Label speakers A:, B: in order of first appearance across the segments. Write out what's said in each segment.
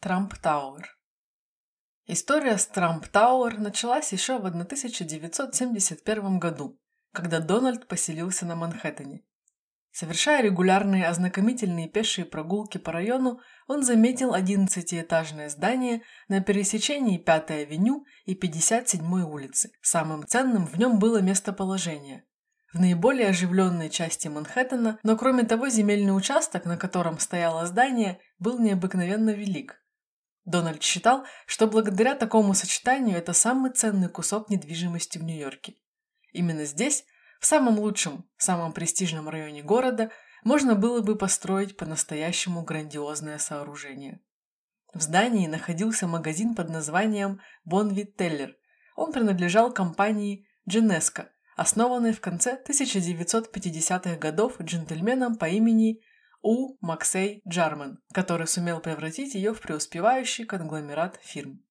A: Трамп Тауэр. История с Трамп Тауэр началась еще в 1971 году, когда Дональд поселился на Манхэттене. Совершая регулярные ознакомительные пешие прогулки по району, он заметил 11-этажное здание на пересечении 5-й авеню и 57-й улицы. Самым ценным в нем было местоположение в наиболее оживленной части Манхэттена, но кроме того земельный участок, на котором стояло здание, был необыкновенно велик. Дональд считал, что благодаря такому сочетанию это самый ценный кусок недвижимости в Нью-Йорке. Именно здесь, в самом лучшем, самом престижном районе города, можно было бы построить по-настоящему грандиозное сооружение. В здании находился магазин под названием Bonvit Teller. Он принадлежал компании Genesco – основанный в конце 1950-х годов джентльменом по имени У. Максей Джарман, который сумел превратить ее в преуспевающий конгломерат фирм.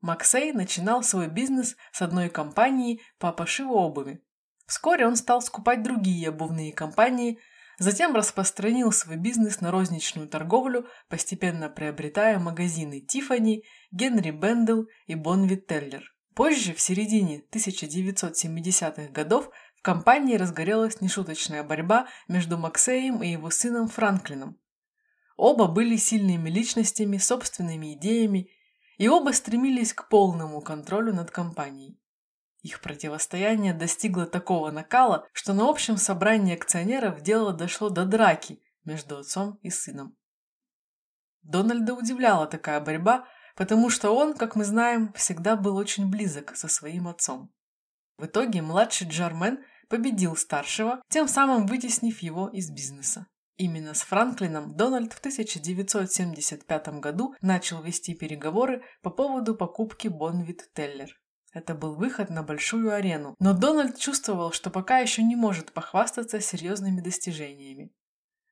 A: Максей начинал свой бизнес с одной компании по пошиву обуви. Вскоре он стал скупать другие обувные компании, затем распространил свой бизнес на розничную торговлю, постепенно приобретая магазины Тиффани, Генри Бендел и Бонвит Теллер. Позже, в середине 1970-х годов, в компании разгорелась нешуточная борьба между Максеем и его сыном Франклином. Оба были сильными личностями, собственными идеями, и оба стремились к полному контролю над компанией. Их противостояние достигло такого накала, что на общем собрании акционеров дело дошло до драки между отцом и сыном. Дональда удивляла такая борьба, потому что он, как мы знаем, всегда был очень близок со своим отцом. В итоге младший Джармен победил старшего, тем самым вытеснив его из бизнеса. Именно с Франклином Дональд в 1975 году начал вести переговоры по поводу покупки Бонвит Теллер. Это был выход на большую арену, но Дональд чувствовал, что пока еще не может похвастаться серьезными достижениями.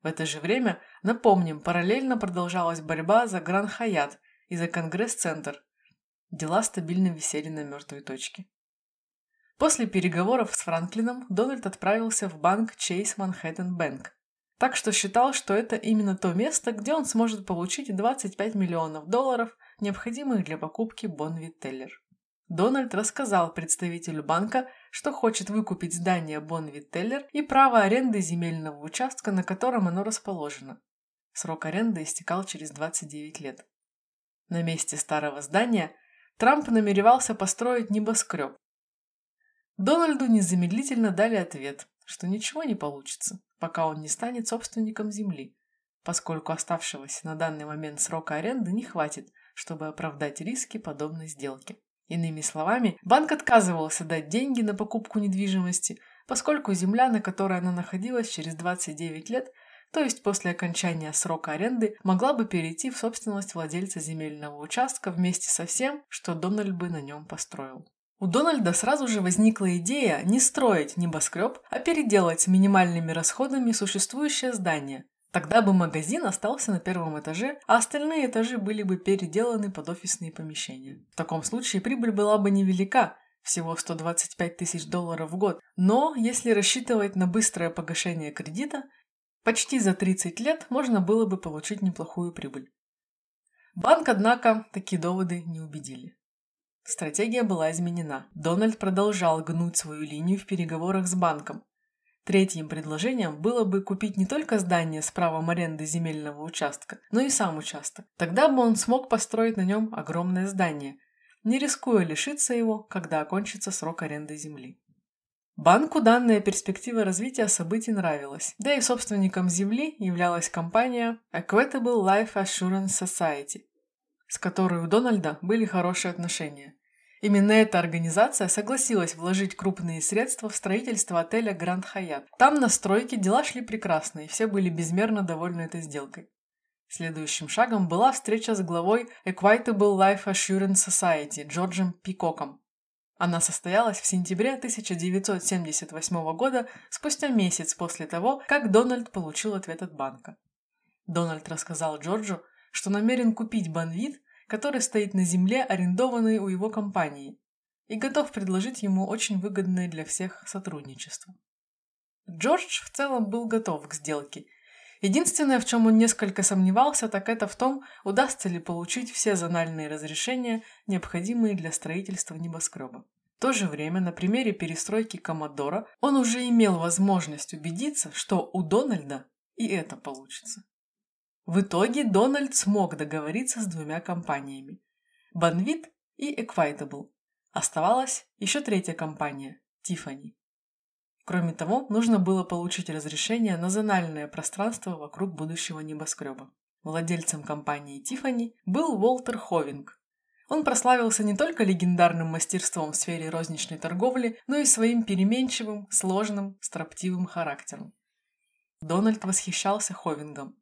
A: В это же время, напомним, параллельно продолжалась борьба за Гран Хаят, и за Конгресс-центр. Дела стабильно висели на мертвой точке. После переговоров с Франклином Дональд отправился в банк Chase Manhattan Bank, так что считал, что это именно то место, где он сможет получить 25 миллионов долларов, необходимых для покупки Бонви Теллер. Дональд рассказал представителю банка, что хочет выкупить здание Бонви Теллер и право аренды земельного участка, на котором оно расположено. Срок аренды истекал через 29 лет. На месте старого здания Трамп намеревался построить небоскреб. Дональду незамедлительно дали ответ, что ничего не получится, пока он не станет собственником земли, поскольку оставшегося на данный момент срока аренды не хватит, чтобы оправдать риски подобной сделки. Иными словами, банк отказывался дать деньги на покупку недвижимости, поскольку земля, на которой она находилась через 29 лет, то есть после окончания срока аренды, могла бы перейти в собственность владельца земельного участка вместе со всем, что Дональд бы на нем построил. У Дональда сразу же возникла идея не строить небоскреб, а переделать с минимальными расходами существующее здание. Тогда бы магазин остался на первом этаже, а остальные этажи были бы переделаны под офисные помещения. В таком случае прибыль была бы невелика, всего 125 тысяч долларов в год, но если рассчитывать на быстрое погашение кредита, Почти за 30 лет можно было бы получить неплохую прибыль. Банк, однако, такие доводы не убедили. Стратегия была изменена. Дональд продолжал гнуть свою линию в переговорах с банком. Третьим предложением было бы купить не только здание с правом аренды земельного участка, но и сам участок. Тогда бы он смог построить на нем огромное здание, не рискуя лишиться его, когда окончится срок аренды земли. Банку данная перспектива развития событий нравилась, да и собственником земли являлась компания Equitable Life Assurance Society, с которой у Дональда были хорошие отношения. Именно эта организация согласилась вложить крупные средства в строительство отеля Гранд Хаят. Там на стройке дела шли прекрасно, и все были безмерно довольны этой сделкой. Следующим шагом была встреча с главой Equitable Life Assurance Society Джорджем Пикоком, она состоялась в сентябре 1978 года, спустя месяц после того, как Дональд получил ответ от банка. Дональд рассказал Джорджу, что намерен купить банвит, который стоит на земле, арендованной у его компании, и готов предложить ему очень выгодное для всех сотрудничество. Джордж в целом был готов к сделке Единственное, в чем он несколько сомневался, так это в том, удастся ли получить все зональные разрешения, необходимые для строительства небоскреба. В то же время на примере перестройки Коммодора он уже имел возможность убедиться, что у Дональда и это получится. В итоге Дональд смог договориться с двумя компаниями – Banvit и Equitable. Оставалась еще третья компания – Tiffany. Кроме того, нужно было получить разрешение на зональное пространство вокруг будущего небоскреба. Владельцем компании Tiffany был Уолтер Ховинг, он прославился не только легендарным мастерством в сфере розничной торговли, но и своим переменчивым, сложным, строптивым характером. Дональд восхищался Ховингом.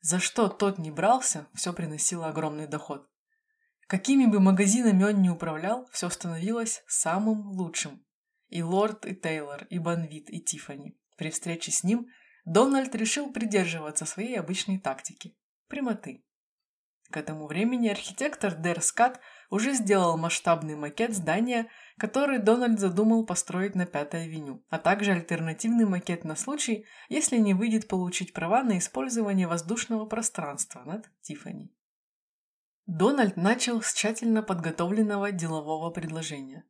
A: За что тот не брался, все приносило огромный доход. Какими бы магазинами он ни управлял, все становилось самым лучшим. И Лорд, и Тейлор, и Банвит, и Тиффани. При встрече с ним Дональд решил придерживаться своей обычной тактики – прямоты. К этому времени архитектор Дер Скат уже сделал масштабный макет здания, который Дональд задумал построить на Пятой авеню, а также альтернативный макет на случай, если не выйдет получить права на использование воздушного пространства над Тиффани. Дональд начал с тщательно подготовленного делового предложения.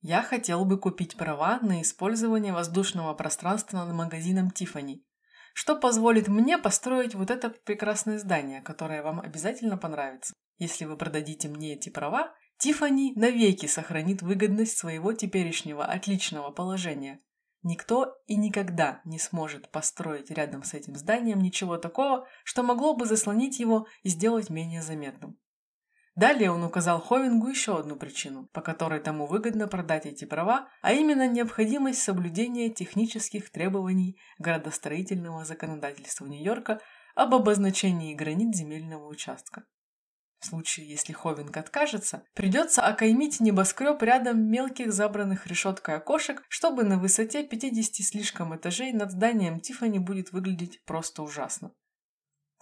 A: Я хотел бы купить права на использование воздушного пространства над магазином Тиффани, что позволит мне построить вот это прекрасное здание, которое вам обязательно понравится. Если вы продадите мне эти права, Тифани навеки сохранит выгодность своего теперешнего отличного положения. Никто и никогда не сможет построить рядом с этим зданием ничего такого, что могло бы заслонить его и сделать менее заметным. Далее он указал Ховингу еще одну причину, по которой тому выгодно продать эти права, а именно необходимость соблюдения технических требований градостроительного законодательства Нью-Йорка об обозначении границ земельного участка. В случае, если Ховинг откажется, придется окаймить небоскреб рядом мелких забранных решеткой окошек, чтобы на высоте 50 слишком этажей над зданием Тифани будет выглядеть просто ужасно.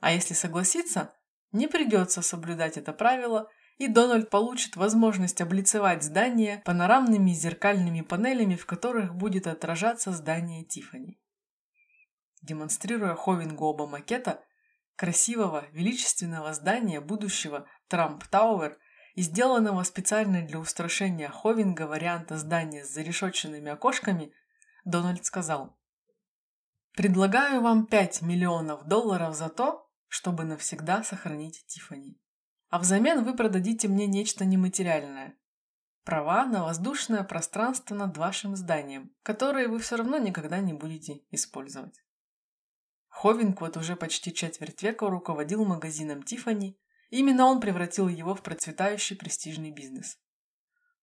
A: А если согласиться, не придется соблюдать это правило, и Дональд получит возможность облицевать здание панорамными зеркальными панелями, в которых будет отражаться здание Тифани. Демонстрируя Ховингу оба макета, красивого, величественного здания будущего Трамп Тауэр и сделанного специально для устрашения Ховинга варианта здания с зарешетченными окошками, Дональд сказал «Предлагаю вам 5 миллионов долларов за то, чтобы навсегда сохранить Тифани. А взамен вы продадите мне нечто нематериальное. Права на воздушное пространство над вашим зданием, которые вы все равно никогда не будете использовать. Ховинг вот уже почти четверть века руководил магазином Тифани, именно он превратил его в процветающий престижный бизнес.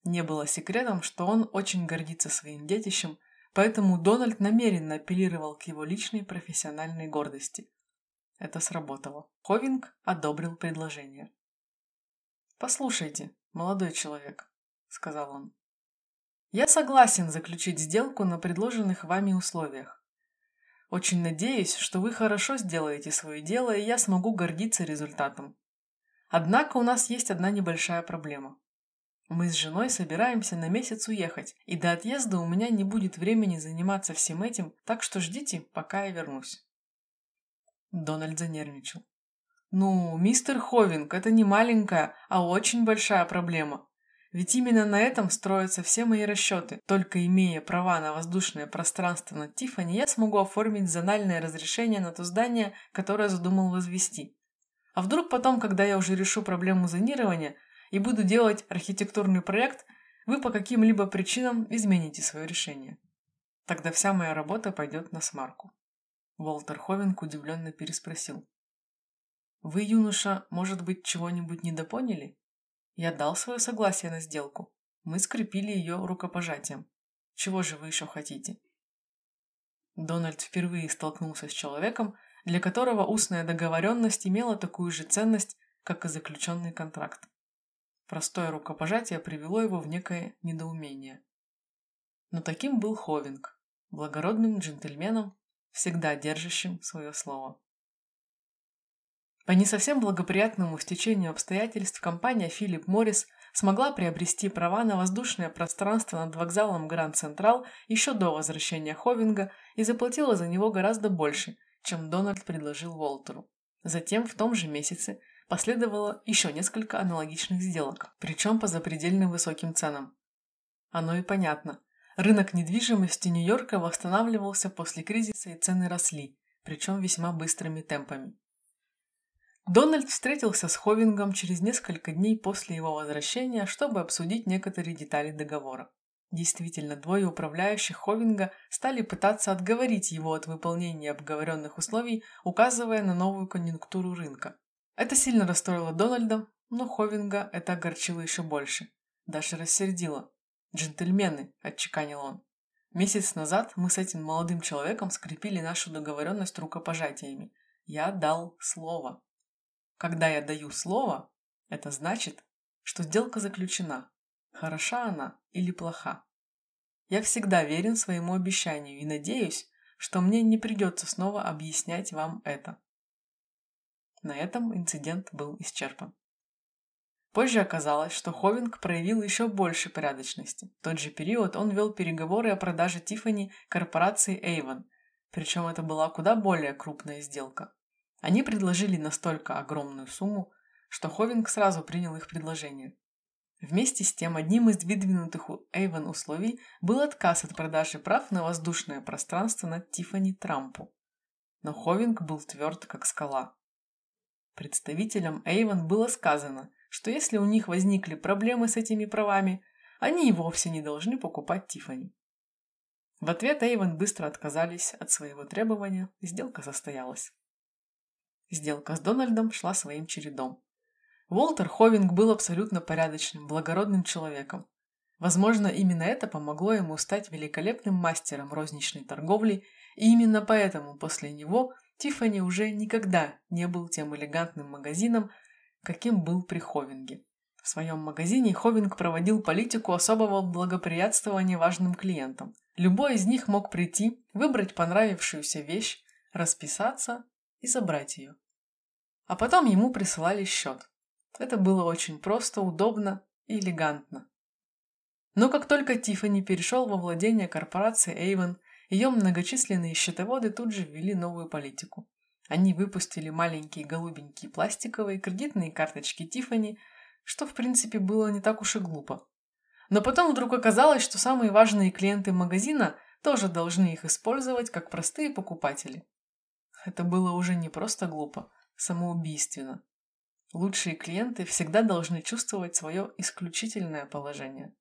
A: Не было секретом, что он очень гордится своим детищем, поэтому Дональд намеренно апеллировал к его личной профессиональной гордости, это сработало. Ховинг одобрил предложение. «Послушайте, молодой человек», — сказал он. «Я согласен заключить сделку на предложенных вами условиях. Очень надеюсь, что вы хорошо сделаете свое дело, и я смогу гордиться результатом. Однако у нас есть одна небольшая проблема. Мы с женой собираемся на месяц уехать, и до отъезда у меня не будет времени заниматься всем этим, так что ждите, пока я вернусь. Дональд занервничал. «Ну, мистер Ховинг, это не маленькая, а очень большая проблема. Ведь именно на этом строятся все мои расчеты. Только имея права на воздушное пространство над Тиффани, я смогу оформить зональное разрешение на то здание, которое задумал возвести. А вдруг потом, когда я уже решу проблему зонирования и буду делать архитектурный проект, вы по каким-либо причинам измените свое решение. Тогда вся моя работа пойдет на смарку. Волтер Ховинг удивленно переспросил. «Вы, юноша, может быть, чего-нибудь недопоняли? Я дал свое согласие на сделку. Мы скрепили ее рукопожатием. Чего же вы еще хотите?» Дональд впервые столкнулся с человеком, для которого устная договоренность имела такую же ценность, как и заключенный контракт. Простое рукопожатие привело его в некое недоумение. Но таким был Ховинг, благородным джентльменом, всегда держащим свое слово. По не совсем благоприятному стечению обстоятельств компания Philip Morris смогла приобрести права на воздушное пространство над вокзалом Гранд Централ еще до возвращения Ховинга и заплатила за него гораздо больше, чем Дональд предложил Уолтеру. Затем в том же месяце последовало еще несколько аналогичных сделок, причем по запредельно высоким ценам. Оно и понятно. Рынок недвижимости Нью-Йорка восстанавливался после кризиса и цены росли, причем весьма быстрыми темпами. Дональд встретился с Ховингом через несколько дней после его возвращения, чтобы обсудить некоторые детали договора. Действительно, двое управляющих Ховинга стали пытаться отговорить его от выполнения обговоренных условий, указывая на новую конъюнктуру рынка. Это сильно расстроило Дональда, но Ховинга это огорчило еще больше. Даже рассердило. «Джентльмены», – отчеканил он. «Месяц назад мы с этим молодым человеком скрепили нашу договоренность рукопожатиями. Я дал слово. Когда я даю слово, это значит, что сделка заключена. Хороша она или плоха. Я всегда верен своему обещанию и надеюсь, что мне не придется снова объяснять вам это. На этом инцидент был исчерпан. Позже оказалось, что Ховинг проявил еще больше порядочности. В тот же период он вел переговоры о продаже Тиффани корпорации Avon, причем это была куда более крупная сделка. Они предложили настолько огромную сумму, что Ховинг сразу принял их предложение. Вместе с тем, одним из выдвинутых у Эйвен условий был отказ от продажи прав на воздушное пространство над Тиффани Трампу. Но Ховинг был тверд, как скала. Представителям Эйвен было сказано, что если у них возникли проблемы с этими правами, они и вовсе не должны покупать Тиффани. В ответ Эйвен быстро отказались от своего требования, сделка состоялась. Сделка с Дональдом шла своим чередом. Уолтер Ховинг был абсолютно порядочным, благородным человеком. Возможно, именно это помогло ему стать великолепным мастером розничной торговли, и именно поэтому после него Тиффани уже никогда не был тем элегантным магазином, каким был при Ховинге. В своем магазине Ховинг проводил политику особого благоприятствования важным клиентам. Любой из них мог прийти, выбрать понравившуюся вещь, расписаться и забрать ее. А потом ему присылали счет. Это было очень просто, удобно и элегантно. Но как только Тиффани перешел во владение корпорации Avon, ее многочисленные счетоводы тут же ввели новую политику. Они выпустили маленькие голубенькие пластиковые кредитные карточки Тиффани, что в принципе было не так уж и глупо. Но потом вдруг оказалось, что самые важные клиенты магазина тоже должны их использовать как простые покупатели. Это было уже не просто глупо, самоубийственно. Лучшие клиенты всегда должны чувствовать свое исключительное положение.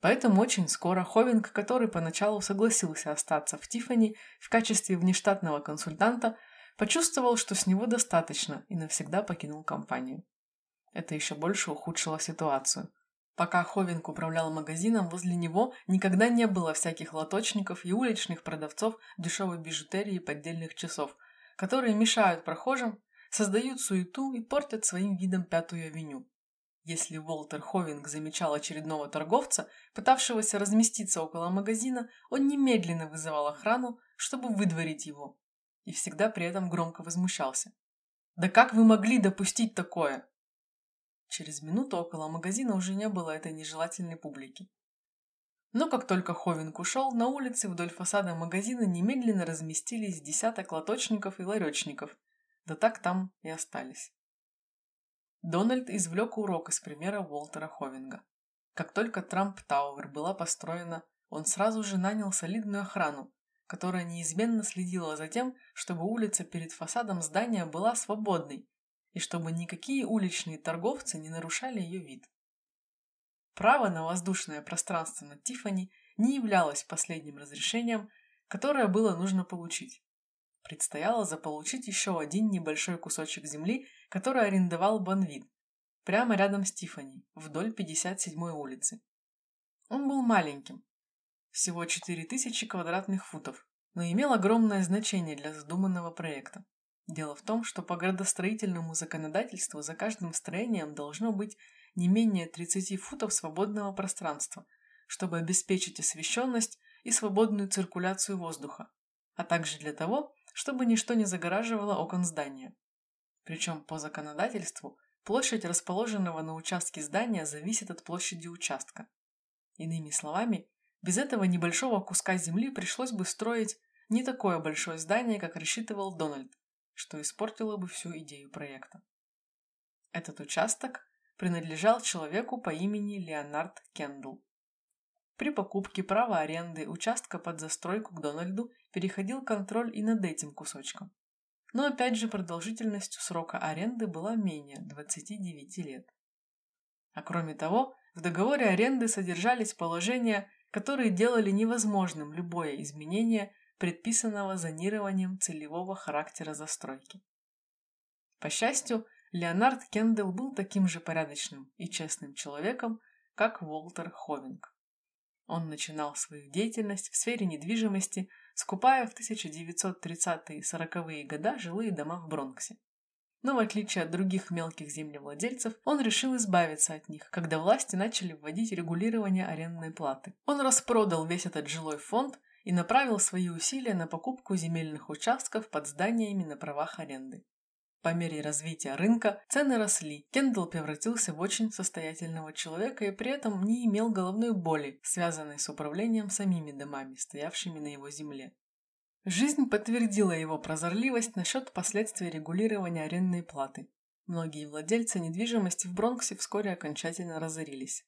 A: Поэтому очень скоро Ховинг, который поначалу согласился остаться в Тифани в качестве внештатного консультанта, почувствовал, что с него достаточно и навсегда покинул компанию. Это еще больше ухудшило ситуацию. Пока Ховинг управлял магазином, возле него никогда не было всяких лоточников и уличных продавцов дешевой бижутерии и поддельных часов, которые мешают прохожим, создают суету и портят своим видом Пятую авеню. Если Уолтер Ховинг замечал очередного торговца, пытавшегося разместиться около магазина, он немедленно вызывал охрану, чтобы выдворить его. И всегда при этом громко возмущался. «Да как вы могли допустить такое? Через минуту около магазина уже не было этой нежелательной публики. Но как только Ховинг ушел, на улице вдоль фасада магазина немедленно разместились десяток лоточников и ларечников, да так там и остались. Дональд извлек урок из примера Уолтера Ховинга. Как только Трамп Тауэр была построена, он сразу же нанял солидную охрану, которая неизменно следила за тем, чтобы улица перед фасадом здания была свободной и чтобы никакие уличные торговцы не нарушали ее вид. Право на воздушное пространство над Тифани не являлось последним разрешением, которое было нужно получить. Предстояло заполучить еще один небольшой кусочек земли, который арендовал Бонвид, прямо рядом с Тифани, вдоль 57-й улицы. Он был маленьким, всего 4000 квадратных футов, но имел огромное значение для задуманного проекта. Дело в том, что по градостроительному законодательству за каждым строением должно быть не менее 30 футов свободного пространства, чтобы обеспечить освещенность и свободную циркуляцию воздуха, а также для того, чтобы ничто не загораживало окон здания. Причем по законодательству площадь расположенного на участке здания зависит от площади участка. Иными словами, без этого небольшого куска земли пришлось бы строить не такое большое здание, как рассчитывал Дональд, что испортило бы всю идею проекта. Этот участок принадлежал человеку по имени Леонард Кендл. При покупке права аренды участка под застройку к Дональду переходил контроль и над этим кусочком. Но опять же продолжительностью срока аренды была менее 29 лет. А кроме того, в договоре аренды содержались положения, которые делали невозможным любое изменение предписанного зонированием целевого характера застройки. По счастью, Леонард Кендалл был таким же порядочным и честным человеком, как Уолтер Ховинг. Он начинал свою деятельность в сфере недвижимости, скупая в 1930-е 40-е годы жилые дома в Бронксе. Но в отличие от других мелких землевладельцев, он решил избавиться от них, когда власти начали вводить регулирование арендной платы. Он распродал весь этот жилой фонд и направил свои усилия на покупку земельных участков под зданиями на правах аренды. По мере развития рынка цены росли, Кендалл превратился в очень состоятельного человека и при этом не имел головной боли, связанной с управлением самими домами, стоявшими на его земле. Жизнь подтвердила его прозорливость насчет последствий регулирования арендной платы. Многие владельцы недвижимости в Бронксе вскоре окончательно разорились.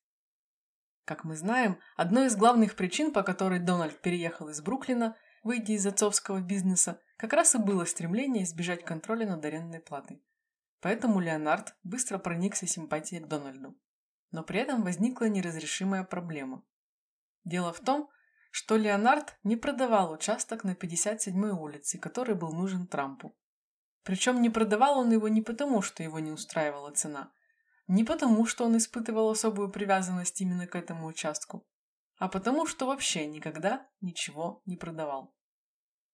A: Как мы знаем, одной из главных причин, по которой Дональд переехал из Бруклина, выйдя из отцовского бизнеса, как раз и было стремление избежать контроля над арендной платой. Поэтому Леонард быстро проникся симпатией к Дональду. Но при этом возникла неразрешимая проблема. Дело в том, что Леонард не продавал участок на 57-й улице, который был нужен Трампу. Причем не продавал он его не потому, что его не устраивала цена, не потому, что он испытывал особую привязанность именно к этому участку, а потому, что вообще никогда ничего не продавал.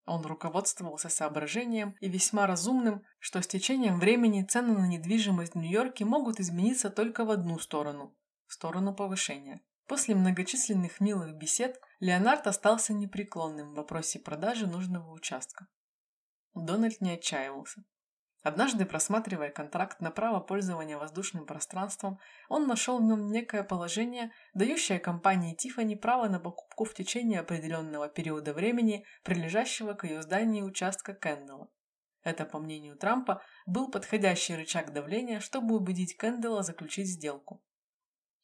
A: Он руководствовался соображением и весьма разумным, что с течением времени цены на недвижимость в Нью-Йорке могут измениться только в одну сторону – в сторону повышения. После многочисленных милых бесед Леонард остался непреклонным в вопросе продажи нужного участка. Дональд не отчаивался. Однажды, просматривая контракт на право пользования воздушным пространством, он нашел в нем некое положение, дающее компании Тифани право на покупку в течение определенного периода времени, прилежащего к ее зданию участка Кэндалла. Это, по мнению Трампа, был подходящий рычаг давления, чтобы убедить Кэндалла заключить сделку.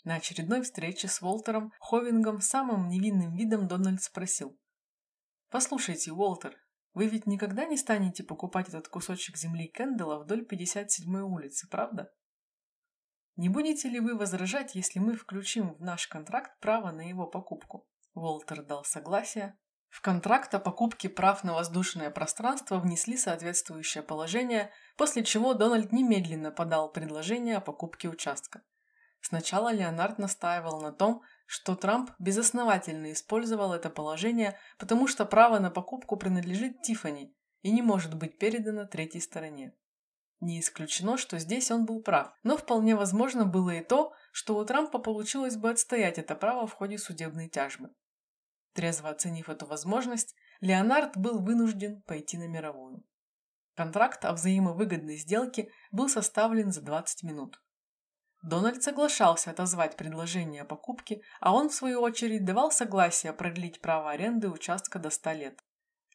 A: На очередной встрече с Уолтером Ховингом самым невинным видом Дональд спросил. «Послушайте, Уолтер, вы ведь никогда не станете покупать этот кусочек земли Кэндалла вдоль 57-й улицы, правда? Не будете ли вы возражать, если мы включим в наш контракт право на его покупку? Уолтер дал согласие. В контракт о покупке прав на воздушное пространство внесли соответствующее положение, после чего Дональд немедленно подал предложение о покупке участка. Сначала Леонард настаивал на том, что Трамп безосновательно использовал это положение, потому что право на покупку принадлежит Тифани и не может быть передано третьей стороне. Не исключено, что здесь он был прав, но вполне возможно было и то, что у Трампа получилось бы отстоять это право в ходе судебной тяжбы. Трезво оценив эту возможность, Леонард был вынужден пойти на мировую. Контракт о взаимовыгодной сделке был составлен за 20 минут. Дональд соглашался отозвать предложение о покупке, а он, в свою очередь, давал согласие продлить право аренды участка до 100 лет.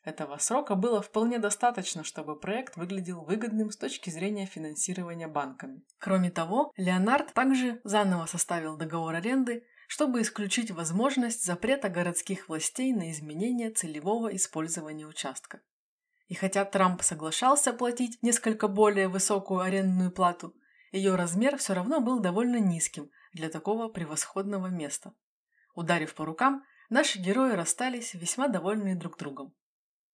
A: Этого срока было вполне достаточно, чтобы проект выглядел выгодным с точки зрения финансирования банками. Кроме того, Леонард также заново составил договор аренды, чтобы исключить возможность запрета городских властей на изменение целевого использования участка. И хотя Трамп соглашался платить несколько более высокую арендную плату, ее размер все равно был довольно низким для такого превосходного места. Ударив по рукам, наши герои расстались весьма довольные друг другом.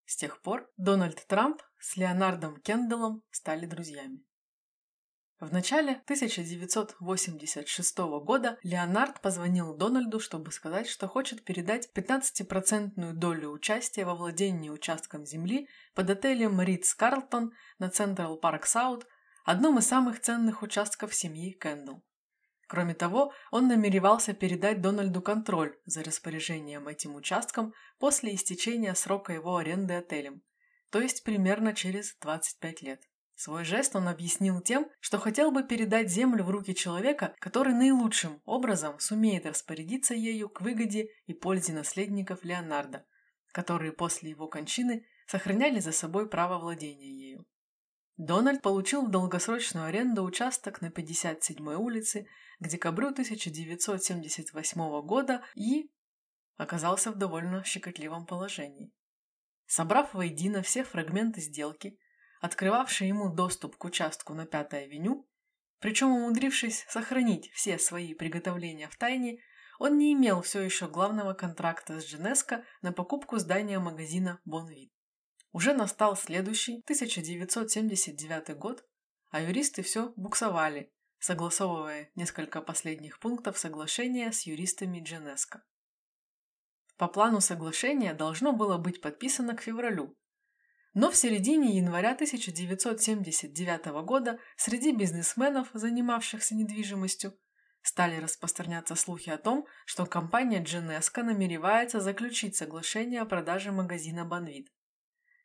A: С тех пор Дональд Трамп с Леонардом Кенделлом стали друзьями. В начале 1986 года Леонард позвонил Дональду, чтобы сказать, что хочет передать 15% долю участия во владении участком земли под отелем Ритц-Карлтон на Централ Парк Саут одном из самых ценных участков семьи Кенделл. Кроме того, он намеревался передать Дональду контроль за распоряжением этим участком после истечения срока его аренды отелем, то есть примерно через 25 лет. Свой жест он объяснил тем, что хотел бы передать землю в руки человека, который наилучшим образом сумеет распорядиться ею к выгоде и пользе наследников Леонардо, которые после его кончины сохраняли за собой право владения ею. Дональд получил в долгосрочную аренду участок на 57-й улице к декабрю 1978 года и оказался в довольно щекотливом положении. Собрав воедино все фрагменты сделки, открывавшие ему доступ к участку на Пятой авеню, причем умудрившись сохранить все свои приготовления в тайне, он не имел все еще главного контракта с Дженеско на покупку здания магазина «Бонвит». Уже настал следующий, 1979 год, а юристы все буксовали, согласовывая несколько последних пунктов соглашения с юристами Дженеско. По плану соглашения должно было быть подписано к февралю, но в середине января 1979 года среди бизнесменов, занимавшихся недвижимостью, стали распространяться слухи о том, что компания Дженеско намеревается заключить соглашение о продаже магазина Банвит.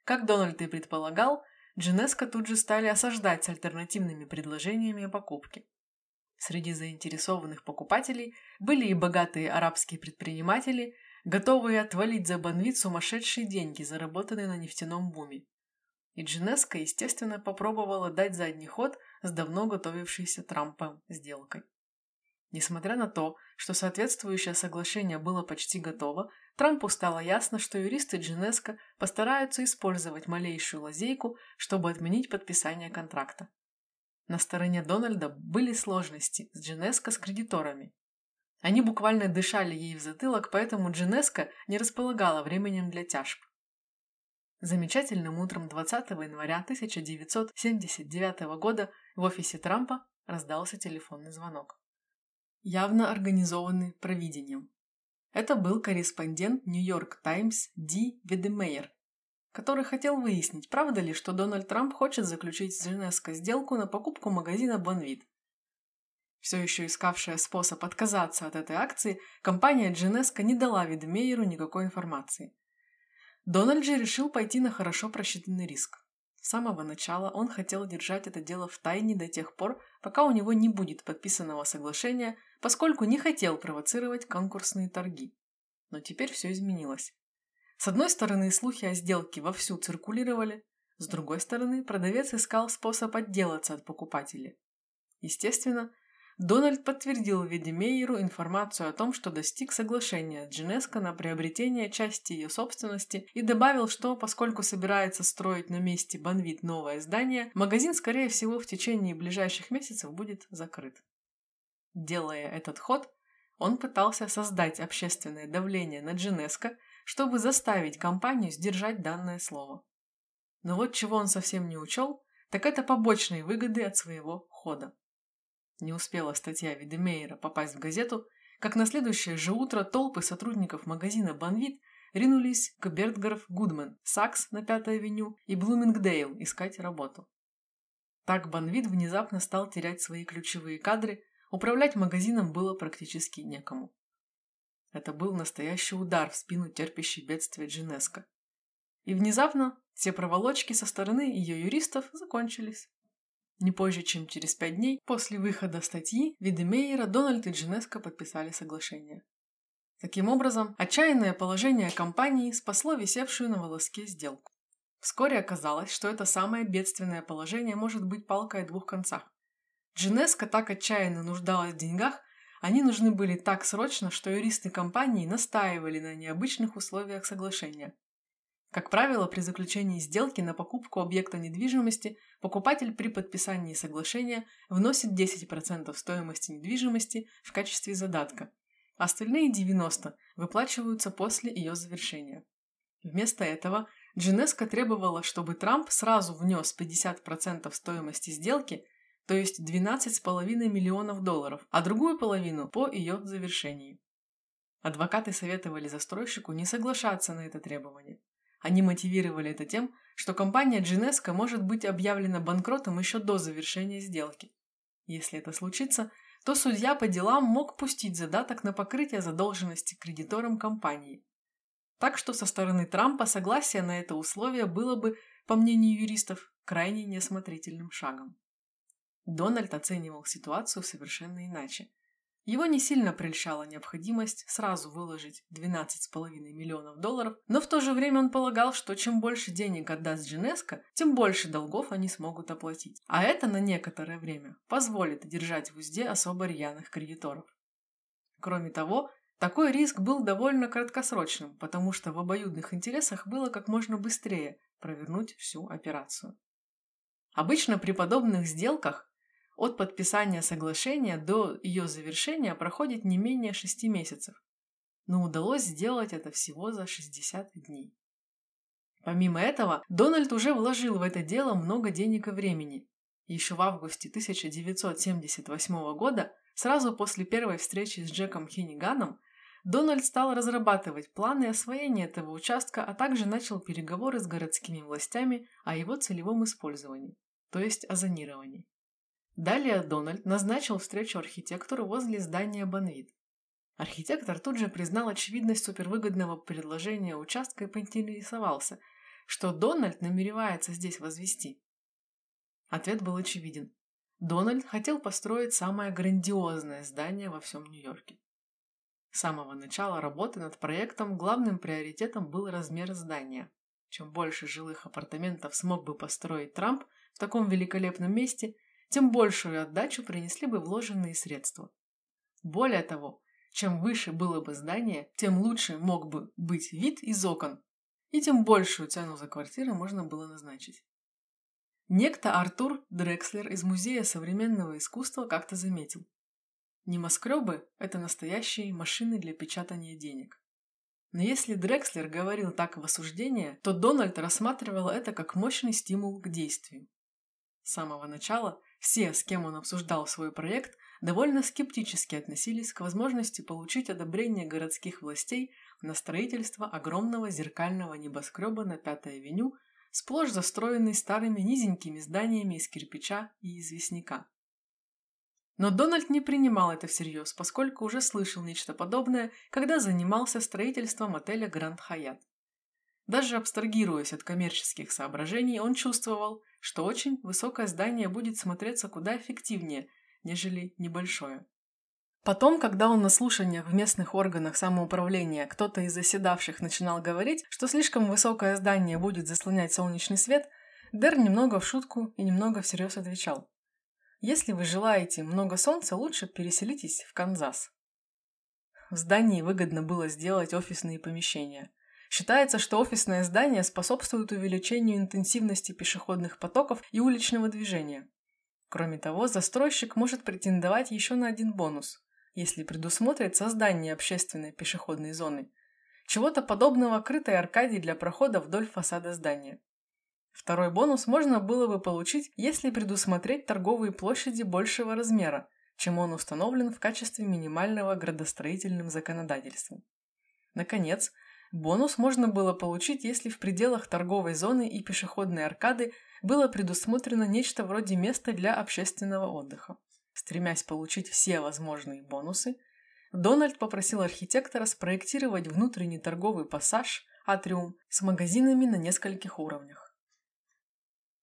A: Как Дональд и предполагал, Дженеско тут же стали осаждать с альтернативными предложениями о покупке. Среди заинтересованных покупателей были и богатые арабские предприниматели, готовые отвалить за Банвит сумасшедшие деньги, заработанные на нефтяном буме. И Джинеска, естественно, попробовала дать задний ход с давно готовившейся Трампом сделкой. Несмотря на то, что соответствующее соглашение было почти готово, Трампу стало ясно, что юристы Джинеска постараются использовать малейшую лазейку, чтобы отменить подписание контракта. На стороне Дональда были сложности с Джинеско с кредиторами, они буквально дышали ей в затылок, поэтому Джинеска не располагала временем для тяжб. Замечательным утром 20 января 1979 года в офисе Трампа раздался телефонный звонок. Явно организованный провидением. Это был корреспондент Нью-Йорк Таймс Ди Ведемейер, который хотел выяснить, правда ли, что Дональд Трамп хочет заключить с Джинеско сделку на покупку магазина Бонвит. Все еще искавшая способ отказаться от этой акции, компания Джинеско не дала Видмейеру никакой информации. Дональд же решил пойти на хорошо просчитанный риск. С самого начала он хотел держать это дело в тайне до тех пор, пока у него не будет подписанного соглашения, поскольку не хотел провоцировать конкурсные торги. Но теперь все изменилось. С одной стороны, слухи о сделке вовсю циркулировали, с другой стороны, продавец искал способ отделаться от покупателей. Естественно, Дональд подтвердил Ведемейеру информацию о том, что достиг соглашения Джинеско на приобретение части ее собственности и добавил, что, поскольку собирается строить на месте Банвит новое здание, магазин, скорее всего, в течение ближайших месяцев будет закрыт. Делая этот ход, он пытался создать общественное давление на Джинеско, чтобы заставить компанию сдержать данное слово. Но вот чего он совсем не учел, так это побочные выгоды от своего хода. Не успела статья Видемейера попасть в газету, как на следующее же утро толпы сотрудников магазина «Банвит» ринулись к Бертгарф Гудман, Сакс на Пятой авеню и Блумингдейл искать работу. Так Банвит внезапно стал терять свои ключевые кадры, управлять магазином было практически некому. Это был настоящий удар в спину терпящей бедствия Джинеско. И внезапно все проволочки со стороны ее юристов закончились. Не позже, чем через пять дней после выхода статьи, Видемейера, Дональд и Джинеско подписали соглашение. Таким образом, отчаянное положение компании спасло висевшую на волоске сделку. Вскоре оказалось, что это самое бедственное положение может быть палкой о двух концах. Джинеско так отчаянно нуждалась в деньгах, они нужны были так срочно, что юристы компании настаивали на необычных условиях соглашения. Как правило, при заключении сделки на покупку объекта недвижимости покупатель при подписании соглашения вносит 10% стоимости недвижимости в качестве задатка. Остальные 90% выплачиваются после ее завершения. Вместо этого Джинеско требовала, чтобы Трамп сразу внес 50% стоимости сделки, то есть 12,5 миллионов долларов, а другую половину по ее завершении. Адвокаты советовали застройщику не соглашаться на это требование. Они мотивировали это тем, что компания Джинеско может быть объявлена банкротом еще до завершения сделки. Если это случится, то судья по делам мог пустить задаток на покрытие задолженности кредиторам компании. Так что со стороны Трампа согласие на это условие было бы, по мнению юристов, крайне неосмотрительным шагом. Дональд оценивал ситуацию совершенно иначе. Его не сильно прельщала необходимость сразу выложить 12,5 миллионов долларов, но в то же время он полагал, что чем больше денег отдаст Джинеско, тем больше долгов они смогут оплатить. А это на некоторое время позволит держать в узде особо рьяных кредиторов. Кроме того, такой риск был довольно краткосрочным, потому что в обоюдных интересах было как можно быстрее провернуть всю операцию. Обычно при подобных сделках от подписания соглашения до ее завершения проходит не менее 6 месяцев, но удалось сделать это всего за 60 дней. Помимо этого, Дональд уже вложил в это дело много денег и времени. Еще в августе 1978 года, сразу после первой встречи с Джеком Хинниганом, Дональд стал разрабатывать планы освоения этого участка, а также начал переговоры с городскими властями о его целевом использовании, то есть о зонировании. Далее Дональд назначил встречу архитектору возле здания Банвит. Архитектор тут же признал очевидность супервыгодного предложения участка и поинтересовался, что Дональд намеревается здесь возвести. Ответ был очевиден. Дональд хотел построить самое грандиозное здание во всем Нью-Йорке. С самого начала работы над проектом главным приоритетом был размер здания. Чем больше жилых апартаментов смог бы построить Трамп в таком великолепном месте – тем большую отдачу принесли бы вложенные средства. Более того, чем выше было бы здание, тем лучше мог бы быть вид из окон, и тем большую цену за квартиру можно было назначить. Некто Артур Дрекслер из Музея современного искусства как-то заметил. Небоскребы – это настоящие машины для печатания денег. Но если Дрекслер говорил так в осуждении, то Дональд рассматривал это как мощный стимул к действию. С самого начала все, с кем он обсуждал свой проект, довольно скептически относились к возможности получить одобрение городских властей на строительство огромного зеркального небоскреба на Пятой авеню, сплошь застроенный старыми низенькими зданиями из кирпича и известняка. Но Дональд не принимал это всерьез, поскольку уже слышал нечто подобное, когда занимался строительством отеля Гранд Хаят. Даже абстрагируясь от коммерческих соображений, он чувствовал, что очень высокое здание будет смотреться куда эффективнее, нежели небольшое. Потом, когда он на слушаниях в местных органах самоуправления кто-то из заседавших начинал говорить, что слишком высокое здание будет заслонять солнечный свет, Дер немного в шутку и немного всерьез отвечал. «Если вы желаете много солнца, лучше переселитесь в Канзас». В здании выгодно было сделать офисные помещения – Считается, что офисное здание способствует увеличению интенсивности пешеходных потоков и уличного движения. Кроме того, застройщик может претендовать еще на один бонус, если предусмотрит создание общественной пешеходной зоны, чего-то подобного крытой аркадии для прохода вдоль фасада здания. Второй бонус можно было бы получить, если предусмотреть торговые площади большего размера, чем он установлен в качестве минимального градостроительным законодательством. Наконец, Бонус можно было получить, если в пределах торговой зоны и пешеходной аркады было предусмотрено нечто вроде места для общественного отдыха. Стремясь получить все возможные бонусы, Дональд попросил архитектора спроектировать внутренний торговый пассаж, атриум, с магазинами на нескольких уровнях.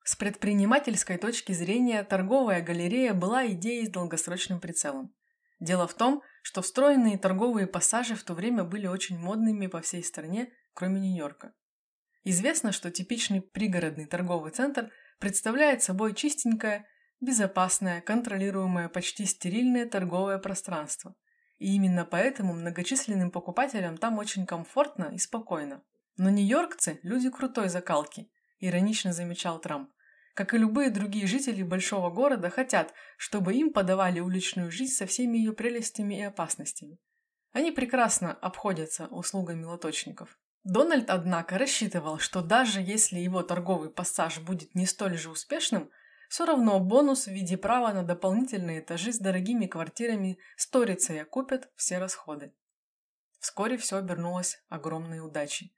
A: С предпринимательской точки зрения торговая галерея была идеей с долгосрочным прицелом. Дело в том, что встроенные торговые пассажи в то время были очень модными по всей стране, кроме Нью-Йорка. Известно, что типичный пригородный торговый центр представляет собой чистенькое, безопасное, контролируемое, почти стерильное торговое пространство. И именно поэтому многочисленным покупателям там очень комфортно и спокойно. Но нью-йоркцы – люди крутой закалки, иронично замечал Трамп как и любые другие жители большого города, хотят, чтобы им подавали уличную жизнь со всеми ее прелестями и опасностями. Они прекрасно обходятся услугами лоточников. Дональд, однако, рассчитывал, что даже если его торговый пассаж будет не столь же успешным, все равно бонус в виде права на дополнительные этажи с дорогими квартирами сторицей окупят все расходы. Вскоре все обернулось огромной удачей.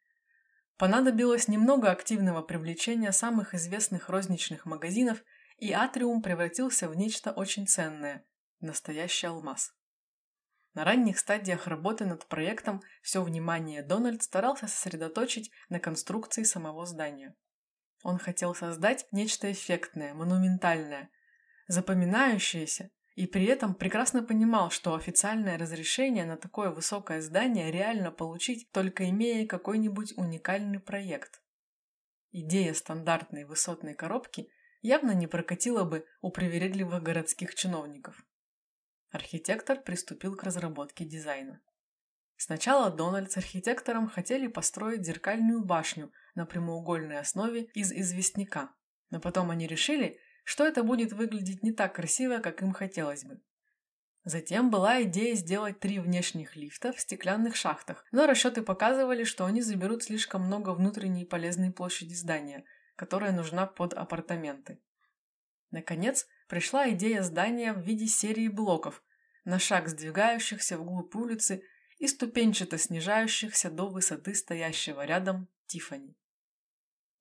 A: Понадобилось немного активного привлечения самых известных розничных магазинов, и Атриум превратился в нечто очень ценное – настоящий алмаз. На ранних стадиях работы над проектом все внимание Дональд старался сосредоточить на конструкции самого здания. Он хотел создать нечто эффектное, монументальное, запоминающееся и при этом прекрасно понимал, что официальное разрешение на такое высокое здание реально получить, только имея какой-нибудь уникальный проект. Идея стандартной высотной коробки явно не прокатила бы у привередливых городских чиновников. Архитектор приступил к разработке дизайна. Сначала Дональд с архитектором хотели построить зеркальную башню на прямоугольной основе из известняка, но потом они решили, что это будет выглядеть не так красиво, как им хотелось бы. Затем была идея сделать три внешних лифта в стеклянных шахтах, но расчеты показывали, что они заберут слишком много внутренней полезной площади здания, которая нужна под апартаменты. Наконец, пришла идея здания в виде серии блоков, на шаг сдвигающихся вглубь улицы и ступенчато снижающихся до высоты стоящего рядом Тифани.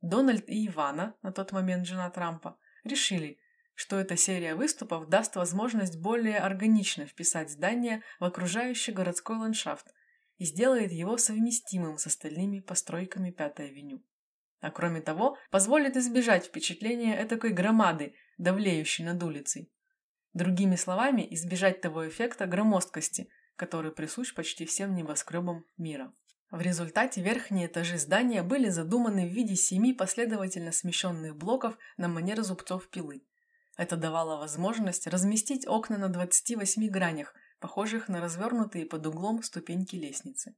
A: Дональд и Ивана, на тот момент жена Трампа, решили, что эта серия выступов даст возможность более органично вписать здание в окружающий городской ландшафт и сделает его совместимым с остальными постройками Пятой авеню. А кроме того, позволит избежать впечатления этакой громады, давлеющей над улицей. Другими словами, избежать того эффекта громоздкости, который присущ почти всем небоскребам мира. В результате верхние этажи здания были задуманы в виде семи последовательно смещенных блоков на манер зубцов пилы. Это давало возможность разместить окна на 28 гранях, похожих на развернутые под углом ступеньки лестницы.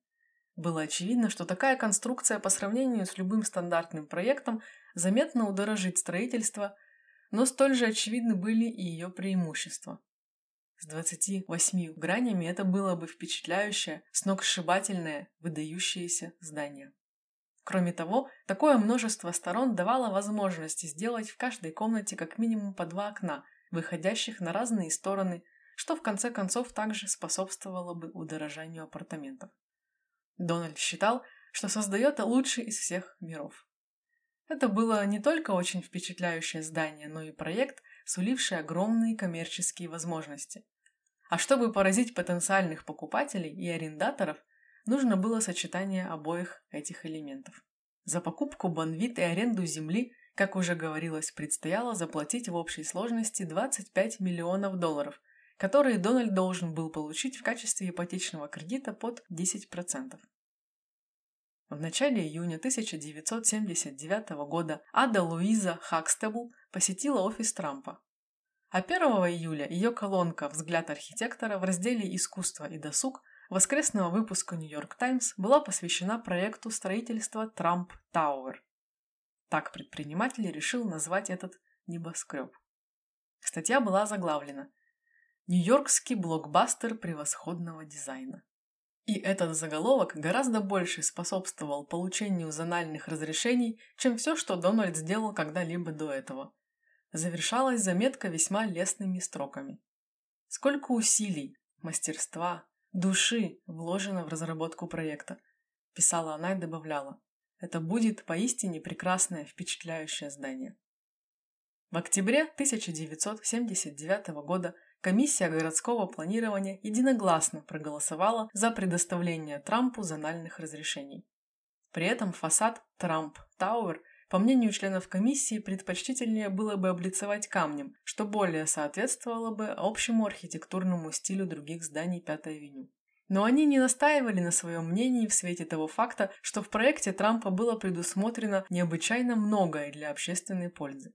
A: Было очевидно, что такая конструкция по сравнению с любым стандартным проектом заметно удорожит строительство, но столь же очевидны были и ее преимущества. С 28 гранями это было бы впечатляющее, сногсшибательное, выдающееся здание. Кроме того, такое множество сторон давало возможность сделать в каждой комнате как минимум по два окна, выходящих на разные стороны, что в конце концов также способствовало бы удорожанию апартаментов. Дональд считал, что создает лучший из всех миров. Это было не только очень впечатляющее здание, но и проект, суливший огромные коммерческие возможности. А чтобы поразить потенциальных покупателей и арендаторов, нужно было сочетание обоих этих элементов. За покупку бонвит и аренду земли, как уже говорилось, предстояло заплатить в общей сложности 25 миллионов долларов, которые Дональд должен был получить в качестве ипотечного кредита под 10%. В начале июня 1979 года Ада Луиза Хакстебл посетила офис Трампа. А 1 июля ее колонка «Взгляд архитектора» в разделе «Искусство и досуг» воскресного выпуска «Нью-Йорк Таймс» была посвящена проекту строительства Трамп Тауэр. Так предприниматель решил назвать этот небоскреб. Статья была заглавлена «Нью-Йоркский блокбастер превосходного дизайна». И этот заголовок гораздо больше способствовал получению зональных разрешений, чем все, что Дональд сделал когда-либо до этого – завершалась заметка весьма лестными строками. Сколько усилий, мастерства, души вложено в разработку проекта, писала она и добавляла. Это будет поистине прекрасное, впечатляющее здание. В октябре 1979 года комиссия городского планирования единогласно проголосовала за предоставление Трампу зональных разрешений. При этом фасад Трамп Тауэр по мнению членов комиссии, предпочтительнее было бы облицевать камнем, что более соответствовало бы общему архитектурному стилю других зданий Пятой авеню. Но они не настаивали на своем мнении в свете того факта, что в проекте Трампа было предусмотрено необычайно многое для общественной пользы.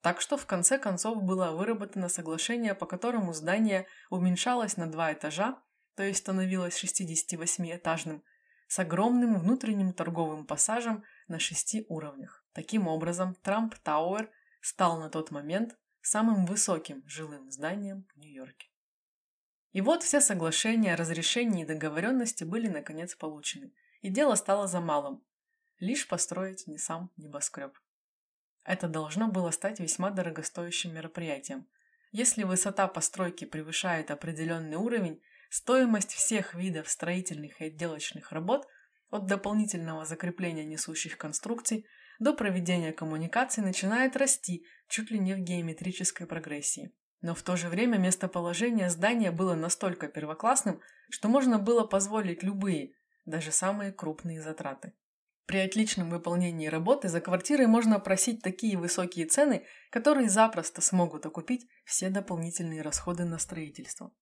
A: Так что в конце концов было выработано соглашение, по которому здание уменьшалось на два этажа, то есть становилось 68-этажным, с огромным внутренним торговым пассажем на шести уровнях. Таким образом, Трамп Тауэр стал на тот момент самым высоким жилым зданием в Нью-Йорке. И вот все соглашения, разрешения и договоренности были наконец получены, и дело стало за малым – лишь построить не сам небоскреб. Это должно было стать весьма дорогостоящим мероприятием. Если высота постройки превышает определенный уровень, стоимость всех видов строительных и отделочных работ – от дополнительного закрепления несущих конструкций до проведения коммуникаций начинает расти чуть ли не в геометрической прогрессии. Но в то же время местоположение здания было настолько первоклассным, что можно было позволить любые, даже самые крупные затраты. При отличном выполнении работы за квартиры можно просить такие высокие цены, которые запросто смогут окупить все дополнительные расходы на строительство.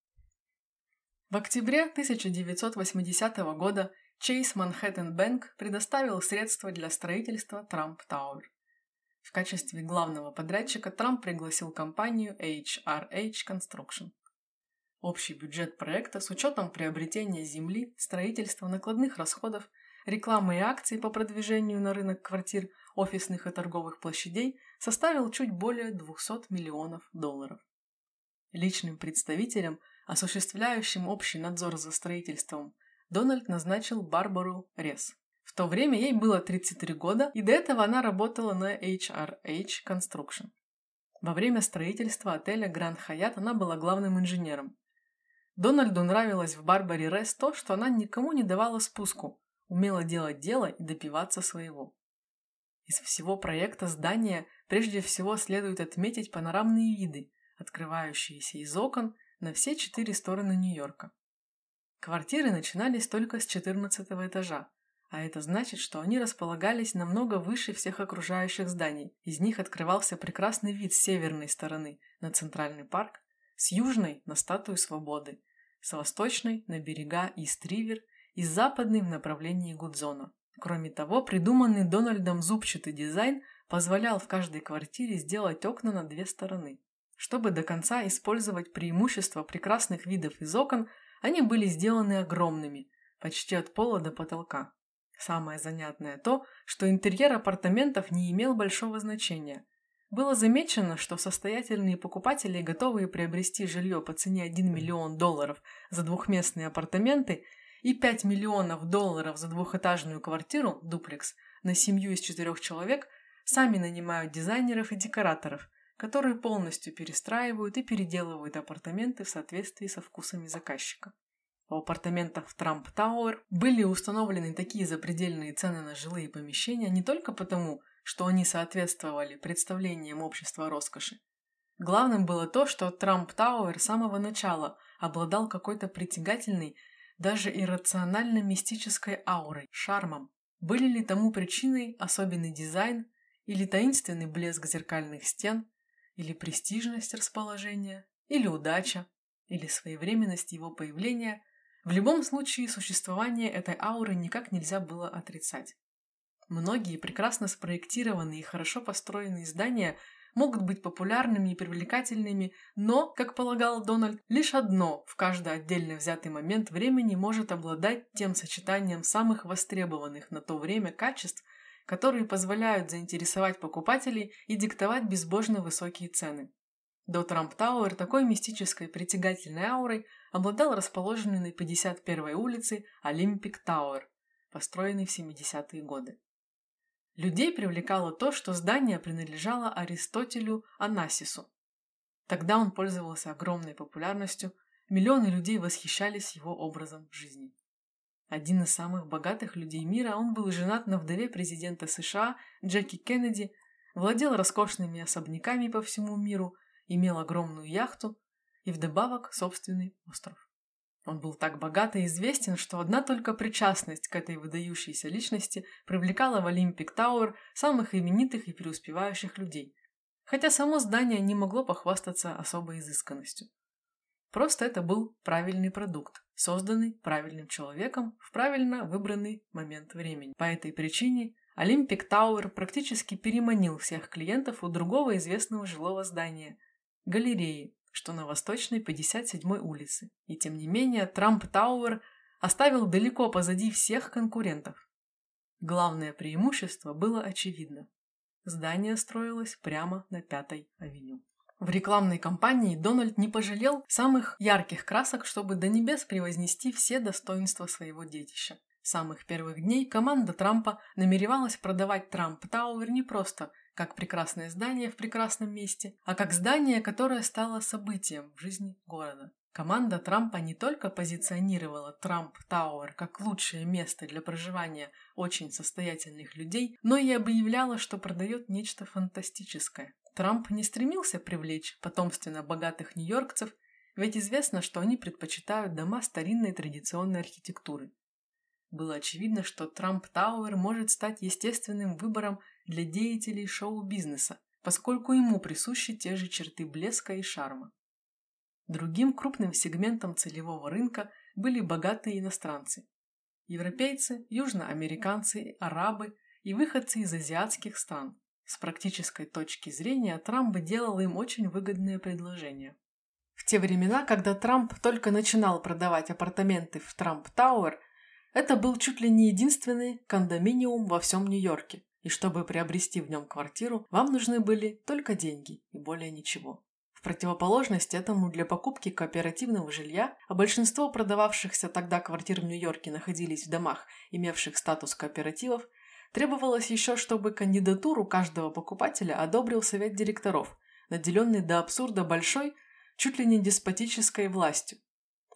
A: В октябре 1980 года Chase Manhattan Bank предоставил средства для строительства Trump Tower. В качестве главного подрядчика Трамп пригласил компанию HRH Construction. Общий бюджет проекта с учетом приобретения земли, строительства, накладных расходов рекламы и акций по продвижению на рынок квартир, офисных и торговых площадей составил чуть более 200 миллионов долларов. Личным представителем, осуществляющим общий надзор за строительством, Дональд назначил Барбару Рес. В то время ей было 33 года, и до этого она работала на HRH Construction. Во время строительства отеля Гранд Хаят она была главным инженером. Дональду нравилось в Барбаре Рес то, что она никому не давала спуску, умела делать дело и добиваться своего. Из всего проекта здания прежде всего следует отметить панорамные виды, открывающиеся из окон на все четыре стороны Нью-Йорка. Квартиры начинались только с 14 этажа, а это значит, что они располагались намного выше всех окружающих зданий. Из них открывался прекрасный вид с северной стороны на Центральный парк, с южной – на Статую Свободы, с восточной – на берега Ист-Ривер и западный в направлении Гудзона. Кроме того, придуманный Дональдом зубчатый дизайн позволял в каждой квартире сделать окна на две стороны. Чтобы до конца использовать преимущество прекрасных видов из окон, они были сделаны огромными, почти от пола до потолка. Самое занятное то, что интерьер апартаментов не имел большого значения. Было замечено, что состоятельные покупатели, готовые приобрести жилье по цене 1 миллион долларов за двухместные апартаменты, и 5 миллионов долларов за двухэтажную квартиру, дуплекс, на семью из четырех человек, сами нанимают дизайнеров и декораторов, которые полностью перестраивают и переделывают апартаменты в соответствии со вкусами заказчика. В апартаментах в Трамп Тауэр были установлены такие запредельные цены на жилые помещения не только потому, что они соответствовали представлениям общества роскоши. Главным было то, что Трамп Тауэр с самого начала обладал какой-то притягательной даже иррационально-мистической аурой, шармом. Были ли тому причиной особенный дизайн или таинственный блеск зеркальных стен, или престижность расположения, или удача, или своевременность его появления, в любом случае существование этой ауры никак нельзя было отрицать. Многие прекрасно спроектированные и хорошо построенные здания могут быть популярными и привлекательными, но, как полагал Дональд, лишь одно в каждый отдельно взятый момент времени может обладать тем сочетанием самых востребованных на то время качеств, которые позволяют заинтересовать покупателей и диктовать безбожно высокие цены. До Трамп Тауэр такой мистической притягательной аурой обладал расположенный на 51-й улице Олимпик Тауэр, построенный в 70-е годы. Людей привлекало то, что здание принадлежало Аристотелю Онассису. Тогда он пользовался огромной популярностью, миллионы людей восхищались его образом жизни. Один из самых богатых людей мира, он был женат на вдове президента США Джеки Кеннеди, владел роскошными особняками по всему миру, имел огромную яхту и вдобавок собственный остров. Он был так богат и известен, что одна только причастность к этой выдающейся личности привлекала в Олимпик Тауэр самых именитых и преуспевающих людей, хотя само здание не могло похвастаться особой изысканностью. Просто это был правильный продукт, созданный правильным человеком в правильно выбранный момент времени. По этой причине Олимпик Тауэр практически переманил всех клиентов у другого известного жилого здания – галереи, что на восточной 57-й улице, и тем не менее Трамп Тауэр оставил далеко позади всех конкурентов. Главное преимущество было очевидно. Здание строилось прямо на Пятой авеню. В рекламной кампании Дональд не пожалел самых ярких красок, чтобы до небес превознести все достоинства своего детища. С самых первых дней команда Трампа намеревалась продавать Трамп Тауэр не просто как прекрасное здание в прекрасном месте, а как здание, которое стало событием в жизни города. Команда Трампа не только позиционировала Трамп Тауэр как лучшее место для проживания очень состоятельных людей, но и объявляла, что продает нечто фантастическое. Трамп не стремился привлечь потомственно богатых нью-йоркцев, ведь известно, что они предпочитают дома старинной традиционной архитектуры. Было очевидно, что Трамп Тауэр может стать естественным выбором для деятелей шоу-бизнеса, поскольку ему присущи те же черты блеска и шарма. Другим крупным сегментом целевого рынка были богатые иностранцы. Европейцы, южноамериканцы, арабы и выходцы из азиатских стран. С практической точки зрения Трамп делал им очень выгодные предложения. В те времена, когда Трамп только начинал продавать апартаменты в Трамп Тауэр, это был чуть ли не единственный кондоминиум во всем Нью-Йорке, и чтобы приобрести в нем квартиру, вам нужны были только деньги и более ничего. В противоположность этому для покупки кооперативного жилья, а большинство продававшихся тогда квартир в Нью-Йорке находились в домах, имевших статус кооперативов, требовалось еще, чтобы кандидатуру каждого покупателя одобрил совет директоров, наделенный до абсурда большой, чуть ли не деспотической властью.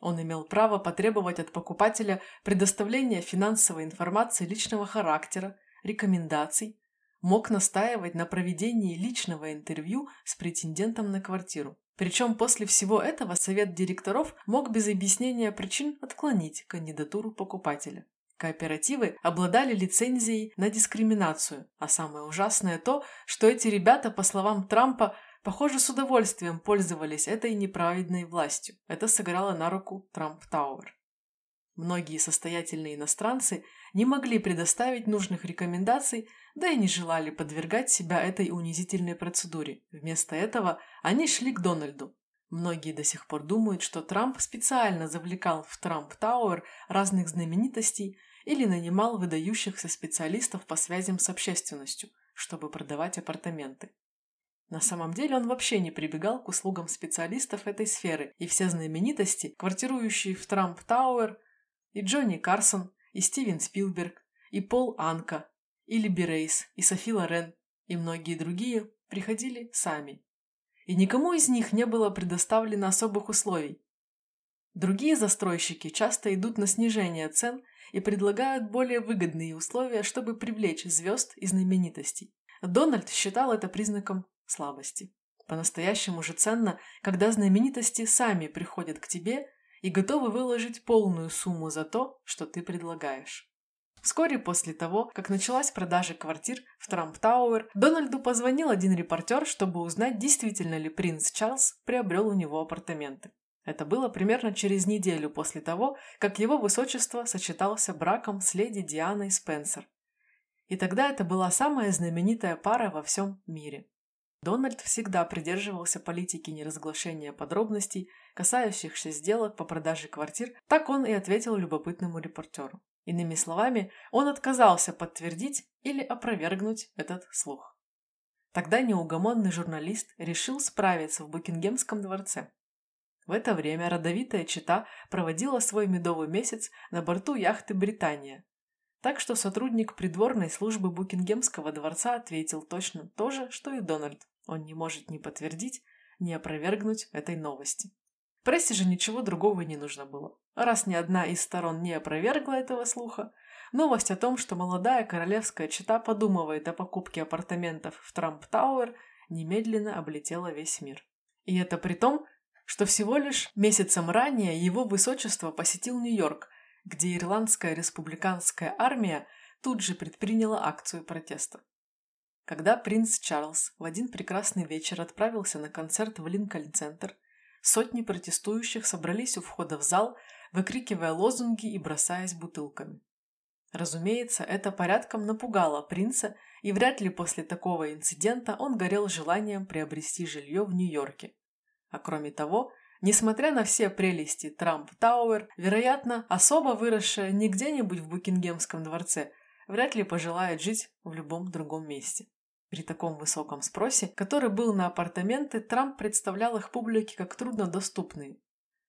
A: Он имел право потребовать от покупателя предоставления финансовой информации личного характера, рекомендаций, мог настаивать на проведении личного интервью с претендентом на квартиру. Причем после всего этого совет директоров мог без объяснения причин отклонить кандидатуру покупателя. Кооперативы обладали лицензией на дискриминацию, а самое ужасное то, что эти ребята, по словам Трампа, похоже, с удовольствием пользовались этой неправедной властью. Это сыграло на руку Трамп Тауэр. Многие состоятельные иностранцы не могли предоставить нужных рекомендаций, да и не желали подвергать себя этой унизительной процедуре. Вместо этого они шли к Дональду. Многие до сих пор думают, что Трамп специально завлекал в Трамп Тауэр разных знаменитостей или нанимал выдающихся специалистов по связям с общественностью, чтобы продавать апартаменты. На самом деле он вообще не прибегал к услугам специалистов этой сферы, и все знаменитости, квартирующие в Трамп Тауэр, и Джонни Карсон, и Стивен Спилберг, и Пол Анка, и Либи Рейс, и Софи Лорен, и многие другие приходили сами. И никому из них не было предоставлено особых условий. Другие застройщики часто идут на снижение цен и предлагают более выгодные условия, чтобы привлечь звезд и знаменитостей. Дональд считал это признаком слабости. По-настоящему же ценно, когда знаменитости сами приходят к тебе и готовы выложить полную сумму за то, что ты предлагаешь. Вскоре после того, как началась продажа квартир в Трамп Тауэр, Дональду позвонил один репортер, чтобы узнать, действительно ли принц Чарльз приобрел у него апартаменты. Это было примерно через неделю после того, как его высочество сочетался браком с леди Дианой Спенсер. И тогда это была самая знаменитая пара во всем мире. Дональд всегда придерживался политики неразглашения подробностей, касающихся сделок по продаже квартир, так он и ответил любопытному репортеру. Иными словами, он отказался подтвердить или опровергнуть этот слух. Тогда неугомонный журналист решил справиться в Букингемском дворце. В это время родовитая чита проводила свой медовый месяц на борту яхты «Британия». Так что сотрудник придворной службы Букингемского дворца ответил точно то же, что и Дональд. Он не может ни подтвердить, ни опровергнуть этой новости. Прессе же ничего другого не нужно было. Раз ни одна из сторон не опровергла этого слуха, новость о том, что молодая королевская чита подумывает о покупке апартаментов в Трамп Тауэр, немедленно облетела весь мир. И это при том, что всего лишь месяцем ранее его высочество посетил Нью-Йорк, где ирландская республиканская армия тут же предприняла акцию протеста. Когда принц Чарльз в один прекрасный вечер отправился на концерт в Линкольн-центр, сотни протестующих собрались у входа в зал, выкрикивая лозунги и бросаясь бутылками. Разумеется, это порядком напугало принца, и вряд ли после такого инцидента он горел желанием приобрести жилье в Нью-Йорке. А кроме того, несмотря на все прелести Трамп Тауэр, вероятно, особо выросшая не где-нибудь в Букингемском дворце, вряд ли пожелает жить в любом другом месте. При таком высоком спросе, который был на апартаменты, Трамп представлял их публике как труднодоступные.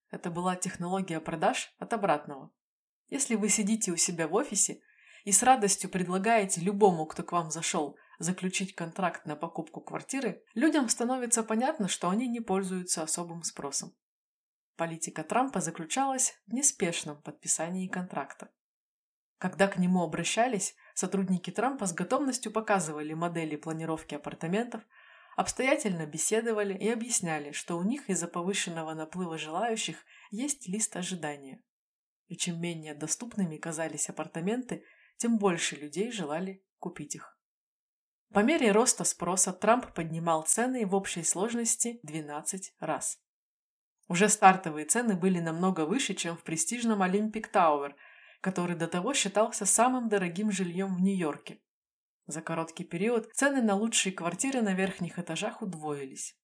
A: Это была технология продаж от обратного. Если вы сидите у себя в офисе и с радостью предлагаете любому, кто к вам зашел, заключить контракт на покупку квартиры, людям становится понятно, что они не пользуются особым спросом. Политика Трампа заключалась в неспешном подписании контракта. Когда к нему обращались, сотрудники Трампа с готовностью показывали модели планировки апартаментов, обстоятельно беседовали и объясняли, что у них из-за повышенного наплыва желающих есть лист ожидания. И чем менее доступными казались апартаменты, тем больше людей желали купить их. По мере роста спроса Трамп поднимал цены в общей сложности 12 раз. Уже стартовые цены были намного выше, чем в престижном Olympic Tower, который до того считался самым дорогим жильем в Нью-Йорке. За короткий период цены на лучшие квартиры на верхних этажах удвоились.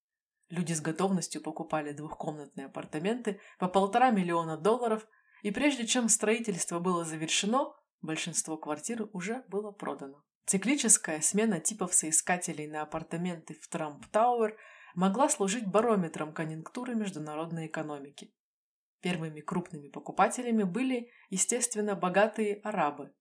A: Люди с готовностью покупали двухкомнатные апартаменты по полтора миллиона долларов, и прежде чем строительство было завершено, большинство квартир уже было продано. Циклическая смена типов соискателей на апартаменты в Трамп-Тауэр могла служить барометром конъюнктуры международной экономики. Первыми крупными покупателями были, естественно, богатые арабы.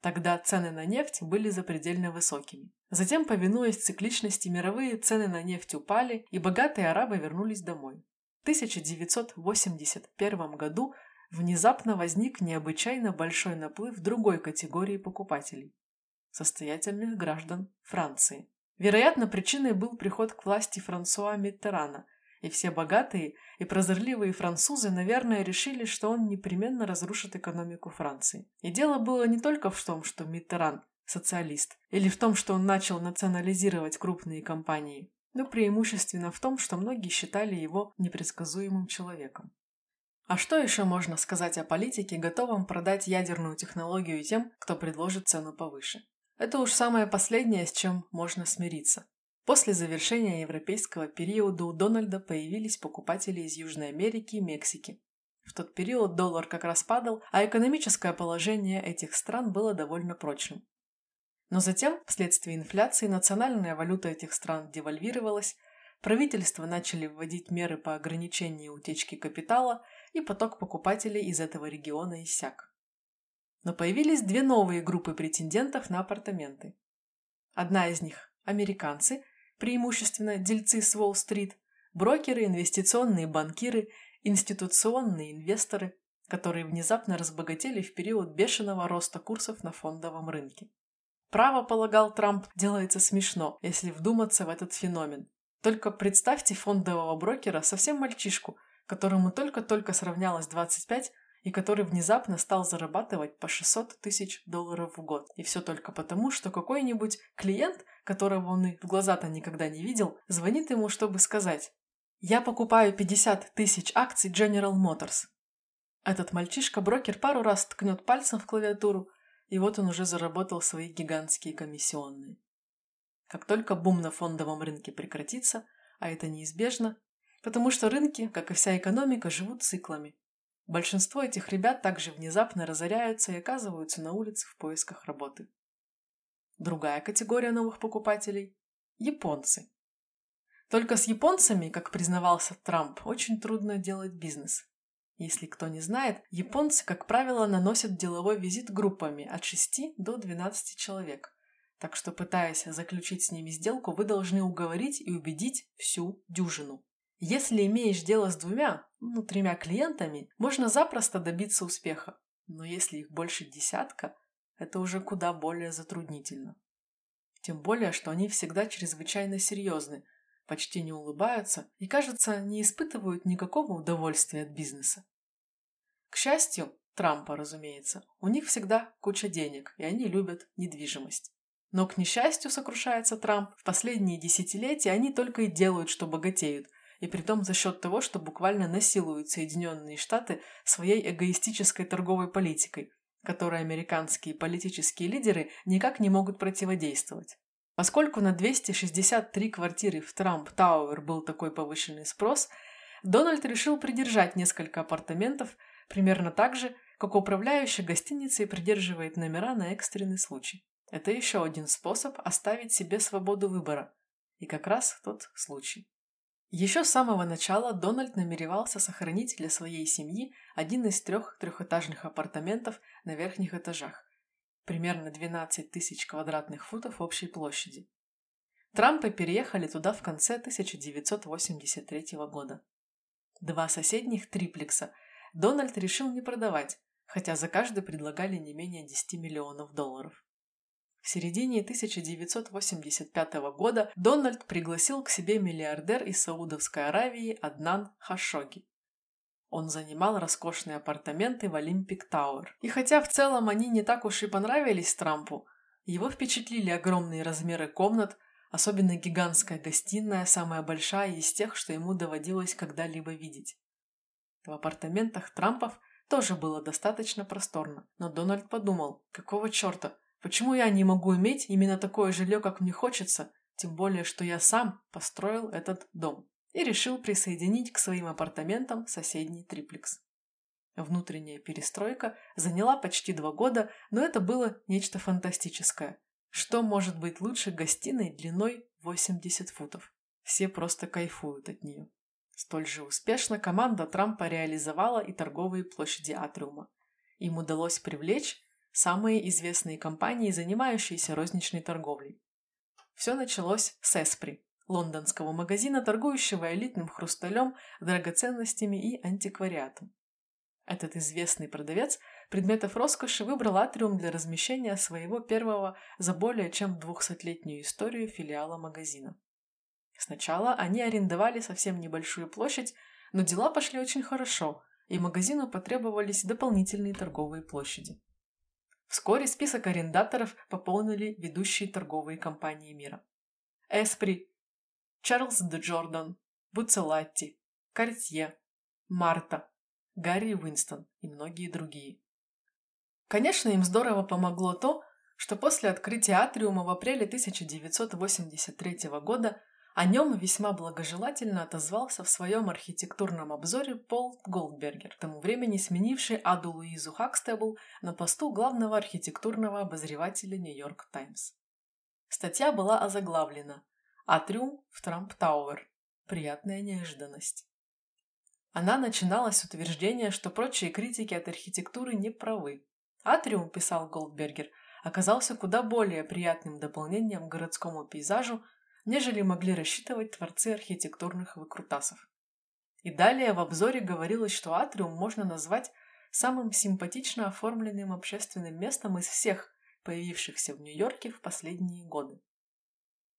A: Тогда цены на нефть были запредельно высокими. Затем, повинуясь цикличности, мировые цены на нефть упали, и богатые арабы вернулись домой. В 1981 году внезапно возник необычайно большой наплыв другой категории покупателей состоятельных граждан Франции. Вероятно, причиной был приход к власти Франсуа Миттерана, и все богатые и прозорливые французы, наверное, решили, что он непременно разрушит экономику Франции. И дело было не только в том, что Миттеран – социалист, или в том, что он начал национализировать крупные компании, но преимущественно в том, что многие считали его непредсказуемым человеком. А что еще можно сказать о политике, готовом продать ядерную технологию тем, кто предложит цену повыше? Это уж самое последнее, с чем можно смириться. После завершения европейского периода у Дональда появились покупатели из Южной Америки и Мексики. В тот период доллар как раз падал, а экономическое положение этих стран было довольно прочным. Но затем, вследствие инфляции, национальная валюта этих стран девальвировалась, правительства начали вводить меры по ограничению утечки капитала, и поток покупателей из этого региона иссяк. Но появились две новые группы претендентов на апартаменты. Одна из них – американцы, преимущественно дельцы с Уолл-стрит, брокеры, инвестиционные банкиры, институционные инвесторы, которые внезапно разбогатели в период бешеного роста курсов на фондовом рынке. Право, полагал Трамп, делается смешно, если вдуматься в этот феномен. Только представьте фондового брокера, совсем мальчишку, которому только-только сравнялось 25, и который внезапно стал зарабатывать по 600 тысяч долларов в год. И все только потому, что какой-нибудь клиент, которого он и в глаза-то никогда не видел, звонит ему, чтобы сказать «Я покупаю 50 тысяч акций General Motors». Этот мальчишка-брокер пару раз ткнет пальцем в клавиатуру, и вот он уже заработал свои гигантские комиссионные. Как только бум на фондовом рынке прекратится, а это неизбежно, потому что рынки, как и вся экономика, живут циклами, Большинство этих ребят также внезапно разоряются и оказываются на улице в поисках работы. Другая категория новых покупателей – японцы. Только с японцами, как признавался Трамп, очень трудно делать бизнес. Если кто не знает, японцы, как правило, наносят деловой визит группами от 6 до 12 человек. Так что, пытаясь заключить с ними сделку, вы должны уговорить и убедить всю дюжину. Если имеешь дело с двумя, ну, тремя клиентами, можно запросто добиться успеха. Но если их больше десятка, это уже куда более затруднительно. Тем более, что они всегда чрезвычайно серьезны, почти не улыбаются и, кажется, не испытывают никакого удовольствия от бизнеса. К счастью, Трампа, разумеется, у них всегда куча денег, и они любят недвижимость. Но, к несчастью, сокрушается Трамп, в последние десятилетия они только и делают, что богатеют, и притом за счет того, что буквально насилуют Соединенные Штаты своей эгоистической торговой политикой, которой американские политические лидеры никак не могут противодействовать. Поскольку на 263 квартиры в Трамп Тауэр был такой повышенный спрос, Дональд решил придержать несколько апартаментов примерно так же, как управляющий гостиницей придерживает номера на экстренный случай. Это еще один способ оставить себе свободу выбора. И как раз тот случай. Еще с самого начала Дональд намеревался сохранить для своей семьи один из трех трехэтажных апартаментов на верхних этажах, примерно 12 тысяч квадратных футов общей площади. Трампы переехали туда в конце 1983 года. Два соседних триплекса Дональд решил не продавать, хотя за каждый предлагали не менее 10 миллионов долларов. В середине 1985 года Дональд пригласил к себе миллиардер из Саудовской Аравии Аднан Хашоги. Он занимал роскошные апартаменты в Олимпик Тауэр. И хотя в целом они не так уж и понравились Трампу, его впечатлили огромные размеры комнат, особенно гигантская гостиная, самая большая из тех, что ему доводилось когда-либо видеть. В апартаментах Трампов тоже было достаточно просторно, но Дональд подумал, какого черта, почему я не могу иметь именно такое жилье, как мне хочется, тем более, что я сам построил этот дом и решил присоединить к своим апартаментам соседний триплекс. Внутренняя перестройка заняла почти два года, но это было нечто фантастическое. Что может быть лучше гостиной длиной 80 футов? Все просто кайфуют от нее. Столь же успешно команда Трампа реализовала и торговые площади Атриума. Им удалось привлечь самые известные компании, занимающиеся розничной торговлей. Все началось с Эспри, лондонского магазина, торгующего элитным хрусталем, драгоценностями и антиквариатом. Этот известный продавец предметов роскоши выбрал атриум для размещения своего первого за более чем двухсотлетнюю историю филиала магазина. Сначала они арендовали совсем небольшую площадь, но дела пошли очень хорошо, и магазину потребовались дополнительные торговые площади. Вскоре список арендаторов пополнили ведущие торговые компании мира. Эспри, Чарльз де Джордан, Буцелатти, Картье, Марта, Гарри Уинстон и многие другие. Конечно, им здорово помогло то, что после открытия Атриума в апреле 1983 года о нем весьма благожелательно отозвался в своем архитектурном обзоре Пол Голдбергер, к тому времени сменивший Аду Луизу Хакстебл на посту главного архитектурного обозревателя Нью-Йорк Таймс. Статья была озаглавлена «Атриум в Трамп-Тауэр. Приятная неожиданность». Она начиналась с утверждения, что прочие критики от архитектуры не правы. Атриум, писал Голдбергер, оказался куда более приятным дополнением к городскому пейзажу, нежели могли рассчитывать творцы архитектурных выкрутасов. И далее в обзоре говорилось, что Атриум можно назвать самым симпатично оформленным общественным местом из всех, появившихся в Нью-Йорке в последние годы.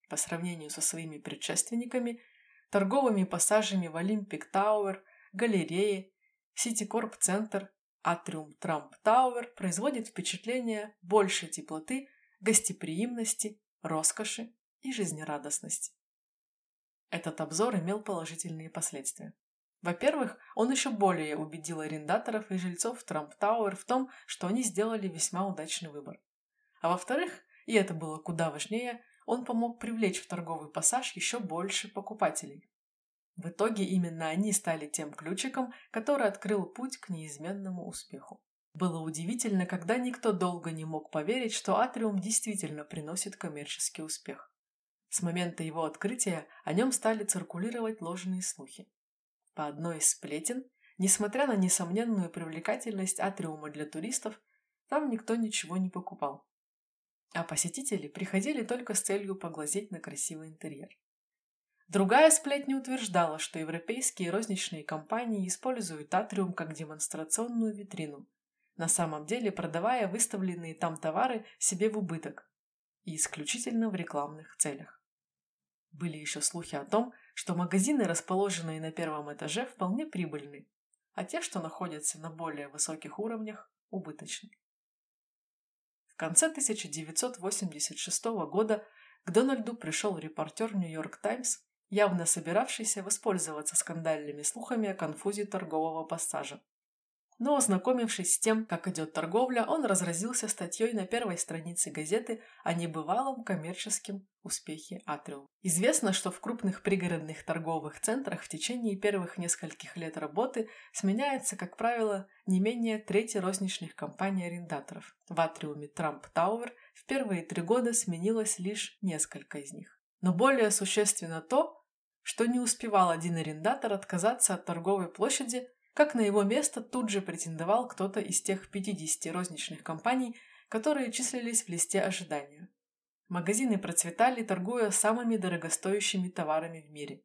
A: По сравнению со своими предшественниками, торговыми пассажами в Олимпик Тауэр, галереи, Ситикорп-центр, Атриум Трамп Тауэр производит впечатление большей теплоты, гостеприимности, роскоши и жизнерадостности. Этот обзор имел положительные последствия. Во-первых, он еще более убедил арендаторов и жильцов Трамп Тауэр в том, что они сделали весьма удачный выбор. А во-вторых, и это было куда важнее, он помог привлечь в торговый пассаж еще больше покупателей. В итоге именно они стали тем ключиком, который открыл путь к неизменному успеху. Было удивительно, когда никто долго не мог поверить, что Атриум действительно приносит коммерческий успех. С момента его открытия о нем стали циркулировать ложные слухи. По одной из сплетен, несмотря на несомненную привлекательность Атриума для туристов, там никто ничего не покупал. А посетители приходили только с целью поглазеть на красивый интерьер. Другая сплетня утверждала, что европейские розничные компании используют Атриум как демонстрационную витрину, на самом деле продавая выставленные там товары себе в убыток и исключительно в рекламных целях. Были еще слухи о том, что магазины, расположенные на первом этаже, вполне прибыльны, а те, что находятся на более высоких уровнях, убыточны. В конце 1986 года к Дональду пришел репортер «Нью-Йорк Таймс» явно собиравшийся воспользоваться скандальными слухами о конфузе торгового пассажа. Но, ознакомившись с тем, как идет торговля, он разразился статьей на первой странице газеты о небывалом коммерческом успехе Атриум. Известно, что в крупных пригородных торговых центрах в течение первых нескольких лет работы сменяется, как правило, не менее трети розничных компаний-арендаторов. В Атриуме Трамп Тауэр в первые три года сменилось лишь несколько из них. Но более существенно то, что не успевал один арендатор отказаться от торговой площади, как на его место тут же претендовал кто-то из тех 50 розничных компаний, которые числились в листе ожидания. Магазины процветали, торгуя самыми дорогостоящими товарами в мире.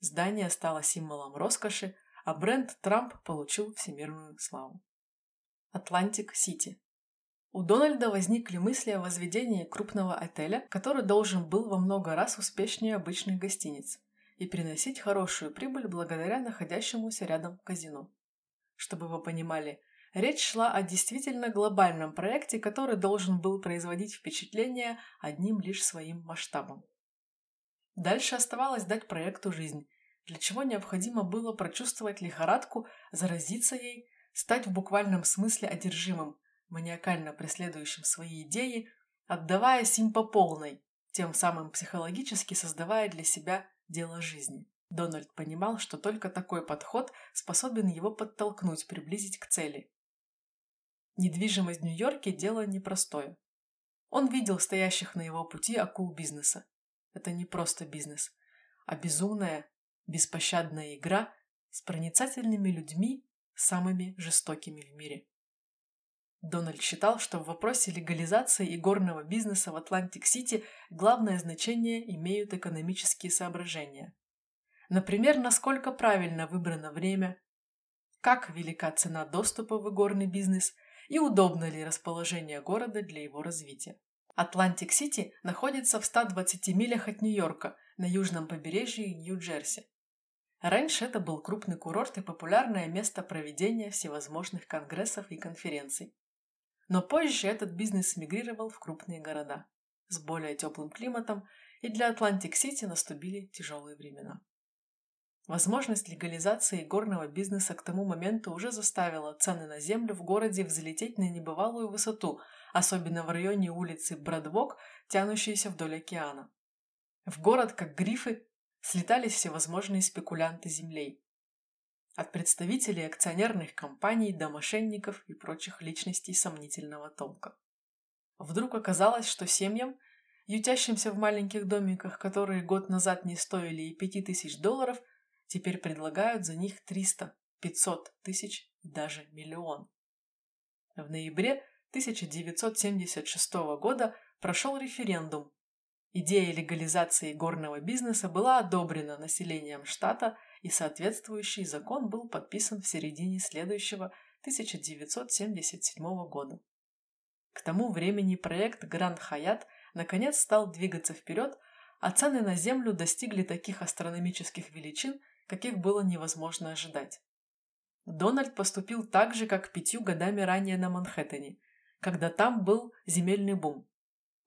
A: Здание стало символом роскоши, а бренд Трамп получил всемирную славу. Атлантик-Сити у Дональда возникли мысли о возведении крупного отеля, который должен был во много раз успешнее обычных гостиниц. И приносить хорошую прибыль благодаря находящемуся рядом казино. Чтобы вы понимали, речь шла о действительно глобальном проекте, который должен был производить впечатление одним лишь своим масштабом. Дальше оставалось дать проекту жизнь, для чего необходимо было прочувствовать лихорадку, заразиться ей, стать в буквальном смысле одержимым, маниакально преследующим свои идеи, отдаваясь им по полной, тем самым психологически создавая для себя дело жизни. Дональд понимал, что только такой подход способен его подтолкнуть, приблизить к цели. Недвижимость в Нью-Йорке – дело непростое. Он видел стоящих на его пути акул бизнеса. Это не просто бизнес, а безумная, беспощадная игра с проницательными людьми, самыми жестокими в мире. Дональд считал, что в вопросе легализации игорного бизнеса в Атлантик-Сити главное значение имеют экономические соображения. Например, насколько правильно выбрано время, как велика цена доступа в игорный бизнес и удобно ли расположение города для его развития. Атлантик-Сити находится в 120 милях от Нью-Йорка на южном побережье Нью-Джерси. Раньше это был крупный курорт и популярное место проведения всевозможных конгрессов и конференций. Но позже этот бизнес мигрировал в крупные города с более теплым климатом, и для Атлантик-Сити наступили тяжелые времена. Возможность легализации игорного бизнеса к тому моменту уже заставила цены на землю в городе взлететь на небывалую высоту, особенно в районе улицы Бордвок, тянущейся вдоль океана. В город, как грифы, слетались всевозможные спекулянты землей. От представителей акционерных компаний до мошенников и прочих личностей сомнительного толка. Вдруг оказалось, что семьям, ютящимся в маленьких домиках, которые год назад не стоили и пяти тысяч долларов, Теперь предлагают за них 300, 500 тысяч даже миллион. В ноябре 1976 года прошел референдум. Идея легализации горного бизнеса была одобрена населением штата, и соответствующий закон был подписан в середине следующего 1977 года. К тому времени проект Гранд Хаят наконец стал двигаться вперед, а цены на землю достигли таких астрономических величин, каких было невозможно ожидать. Дональд поступил так же, как пятью годами ранее на Манхэттене, когда там был земельный бум.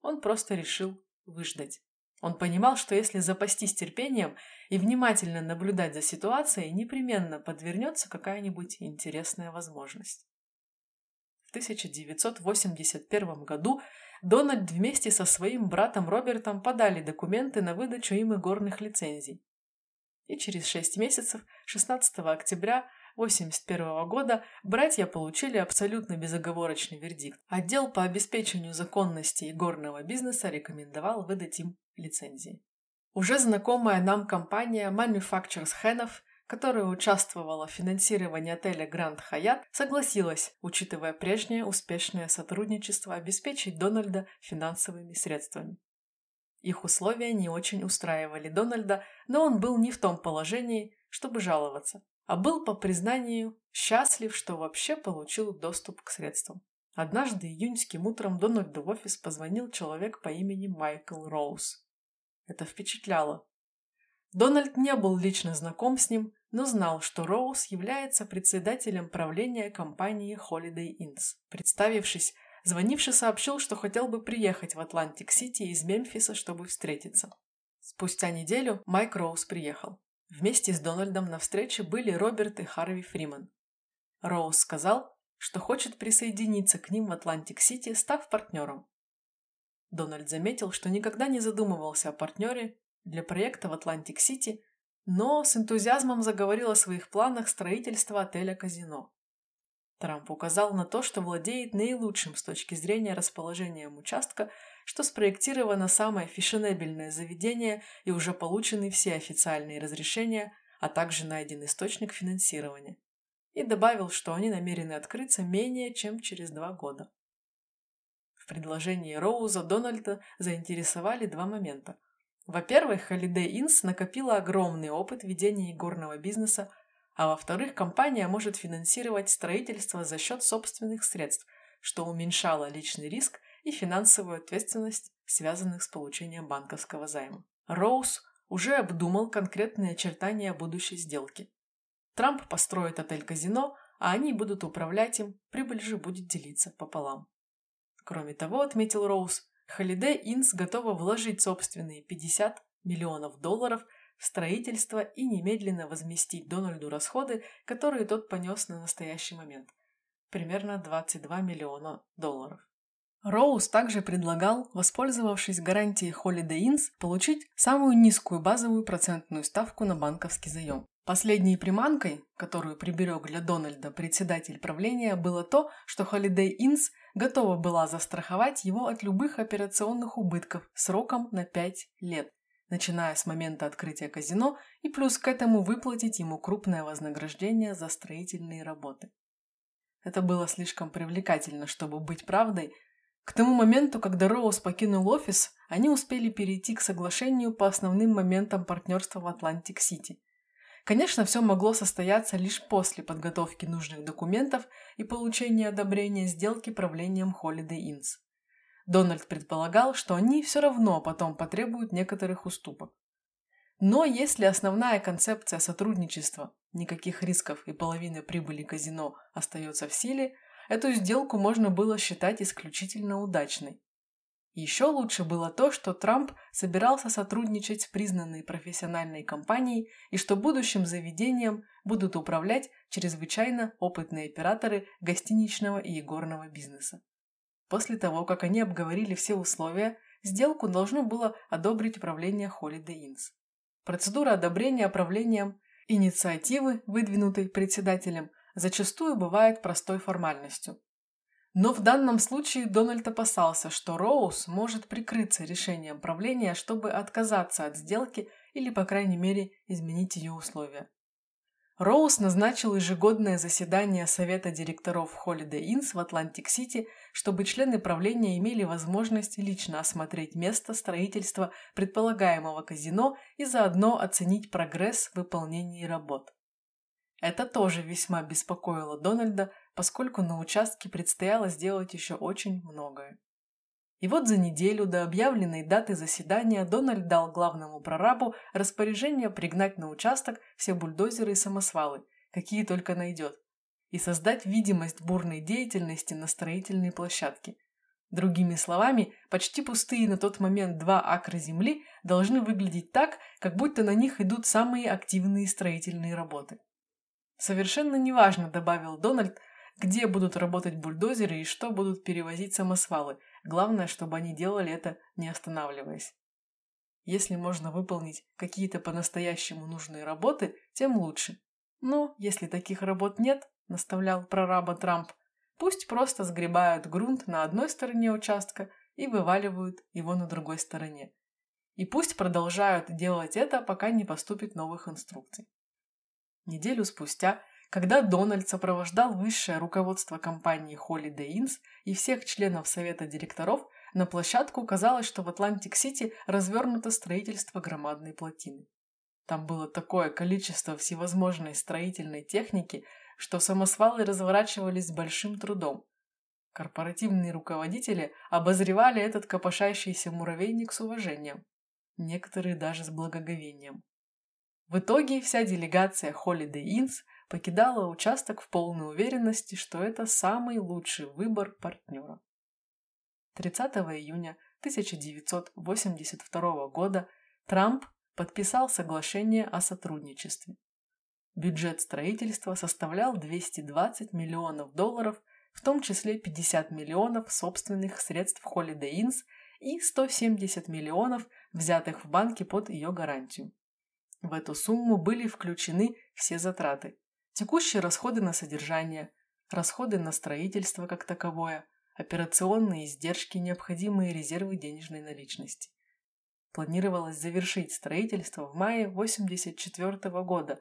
A: Он просто решил выждать. Он понимал, что если запастись терпением и внимательно наблюдать за ситуацией, непременно подвернется какая-нибудь интересная возможность. В 1981 году Дональд вместе со своим братом Робертом подали документы на выдачу им игорных лицензий. И через шесть месяцев, 16 октября 1981 года, братья получили абсолютно безоговорочный вердикт. Отдел по обеспечению законности игорного бизнеса рекомендовал выдать им лицензии. Уже знакомая нам компания Manufacturers Хенов, которая участвовала в финансировании отеля Grand Hyatt, согласилась, учитывая прежнее успешное сотрудничество, обеспечить Дональда финансовыми средствами. Их условия не очень устраивали Дональда, но он был не в том положении, чтобы жаловаться, а был, по признанию, счастлив, что вообще получил доступ к средствам. Однажды июньским утром Дональду в офис позвонил человек по имени Майкл Роуз. Это впечатляло. Дональд не был лично знаком с ним, но знал, что Роуз является председателем правления компании Holiday Inns. Представившись, Звонивший сообщил, что хотел бы приехать в Атлантик-Сити из Мемфиса, чтобы встретиться. Спустя неделю Майк Роуз приехал. Вместе с Дональдом на встрече были Роберт и Харви Фриман. Роуз сказал, что хочет присоединиться к ним в Атлантик-Сити, став партнером. Дональд заметил, что никогда не задумывался о партнере для проекта в Атлантик-Сити, но с энтузиазмом заговорил о своих планах строительства отеля-казино. Трамп указал на то, что владеет наилучшим с точки зрения расположением участка, что спроектировано самое фешенебельное заведение и уже получены все официальные разрешения, а также найден источник финансирования. И добавил, что они намерены открыться менее чем через два года. В предложении Роуза Дональда заинтересовали два момента. Во-первых, Holiday Inns накопила огромный опыт ведения игорного бизнеса а во-вторых, компания может финансировать строительство за счет собственных средств, что уменьшало личный риск и финансовую ответственность, связанных с получением банковского займа. Роуз уже обдумал конкретные очертания будущей сделки. Трамп построит отель-казино, а они будут управлять им, прибыль же будет делиться пополам. Кроме того, отметил Роуз, Holiday Inns готова вложить собственные 50 миллионов долларов в строительство и немедленно возместить Дональду расходы, которые тот понес на настоящий момент. Примерно 22 миллиона долларов. Роуз также предлагал, воспользовавшись гарантией Holiday Inns, получить самую низкую базовую процентную ставку на банковский заем. Последней приманкой, которую приберег для Дональда председатель правления, было то, что Holiday Inns готова была застраховать его от любых операционных убытков сроком на 5 лет, начиная с момента открытия казино и плюс к этому выплатить ему крупное вознаграждение за строительные работы. Это было слишком привлекательно, чтобы быть правдой, к тому моменту, когда Роуз покинул офис, они успели прийти к соглашению по основным моментам партнерства в Атлантик-Сити. Конечно, все могло состояться лишь после подготовки нужных документов и получения одобрения сделки правлением Holiday Inns. Дональд предполагал, что они все равно потом потребуют некоторых уступок. Но если основная концепция сотрудничества, никаких рисков и половины прибыли казино остается в силе, эту сделку можно было считать исключительно удачной. Еще лучше было то, что Трамп собирался сотрудничать с признанной профессиональной компанией и что будущим заведением будут управлять чрезвычайно опытные операторы гостиничного и игорного бизнеса. После того, как они обговорили все условия, сделку должно было одобрить управление Holiday Inns. Процедура одобрения управлением инициативы, выдвинутой председателем, зачастую бывает простой формальностью. Но в данном случае Дональд опасался, что Роуз может прикрыться решением правления, чтобы отказаться от сделки или, по крайней мере, изменить ее условия. Роуз назначил ежегодное заседание Совета директоров Holiday Inns в Атлантик-Сити, чтобы члены правления имели возможность лично осмотреть место строительства предполагаемого казино и заодно оценить прогресс в выполнении работ. Это тоже весьма беспокоило Дональда, поскольку на участке предстояло сделать еще очень многое. И вот за неделю до объявленной даты заседания Дональд дал главному прорабу распоряжение пригнать на участок все бульдозеры и самосвалы, какие только найдет, и создать видимость бурной деятельности на строительной площадке. Другими словами, почти пустые на тот момент два акра земли должны выглядеть так, как будто на них идут самые активные строительные работы. Совершенно неважно, добавил Дональд, где будут работать бульдозеры и что будут перевозить самосвалы. Главное, чтобы они делали это, не останавливаясь. Если можно выполнить какие-то по-настоящему нужные работы, тем лучше. Но если таких работ нет, наставлял прораба Трамп, пусть просто сгребают грунт на одной стороне участка и вываливают его на другой стороне. И пусть продолжают делать это, пока не поступит новых инструкций. Неделю спустя, когда Дональд сопровождал высшее руководство компании Holiday Inns и всех членов совета директоров, на площадку казалось, что в Атлантик-Сити развернуто строительство громадной плотины. Там было такое количество всевозможной строительной техники, что самосвалы разворачивались с большим трудом. Корпоративные руководители обозревали этот копошащийся муравейник с уважением, некоторые даже с благоговением. В итоге вся делегация Holiday Inns покидала участок в полной уверенности, что это самый лучший выбор партнера. 30 июня 1982 года Трамп подписал соглашение о сотрудничестве. Бюджет строительства составлял 220 миллионов долларов, в том числе 50 миллионов собственных средств Holiday Inns и 170 миллионов, взятых в банке под ее гарантию. В эту сумму были включены все затраты. Текущие расходы на содержание, расходы на строительство как таковое, операционные издержки, необходимые резервы денежной наличности. Планировалось завершить строительство в мае 1984 года,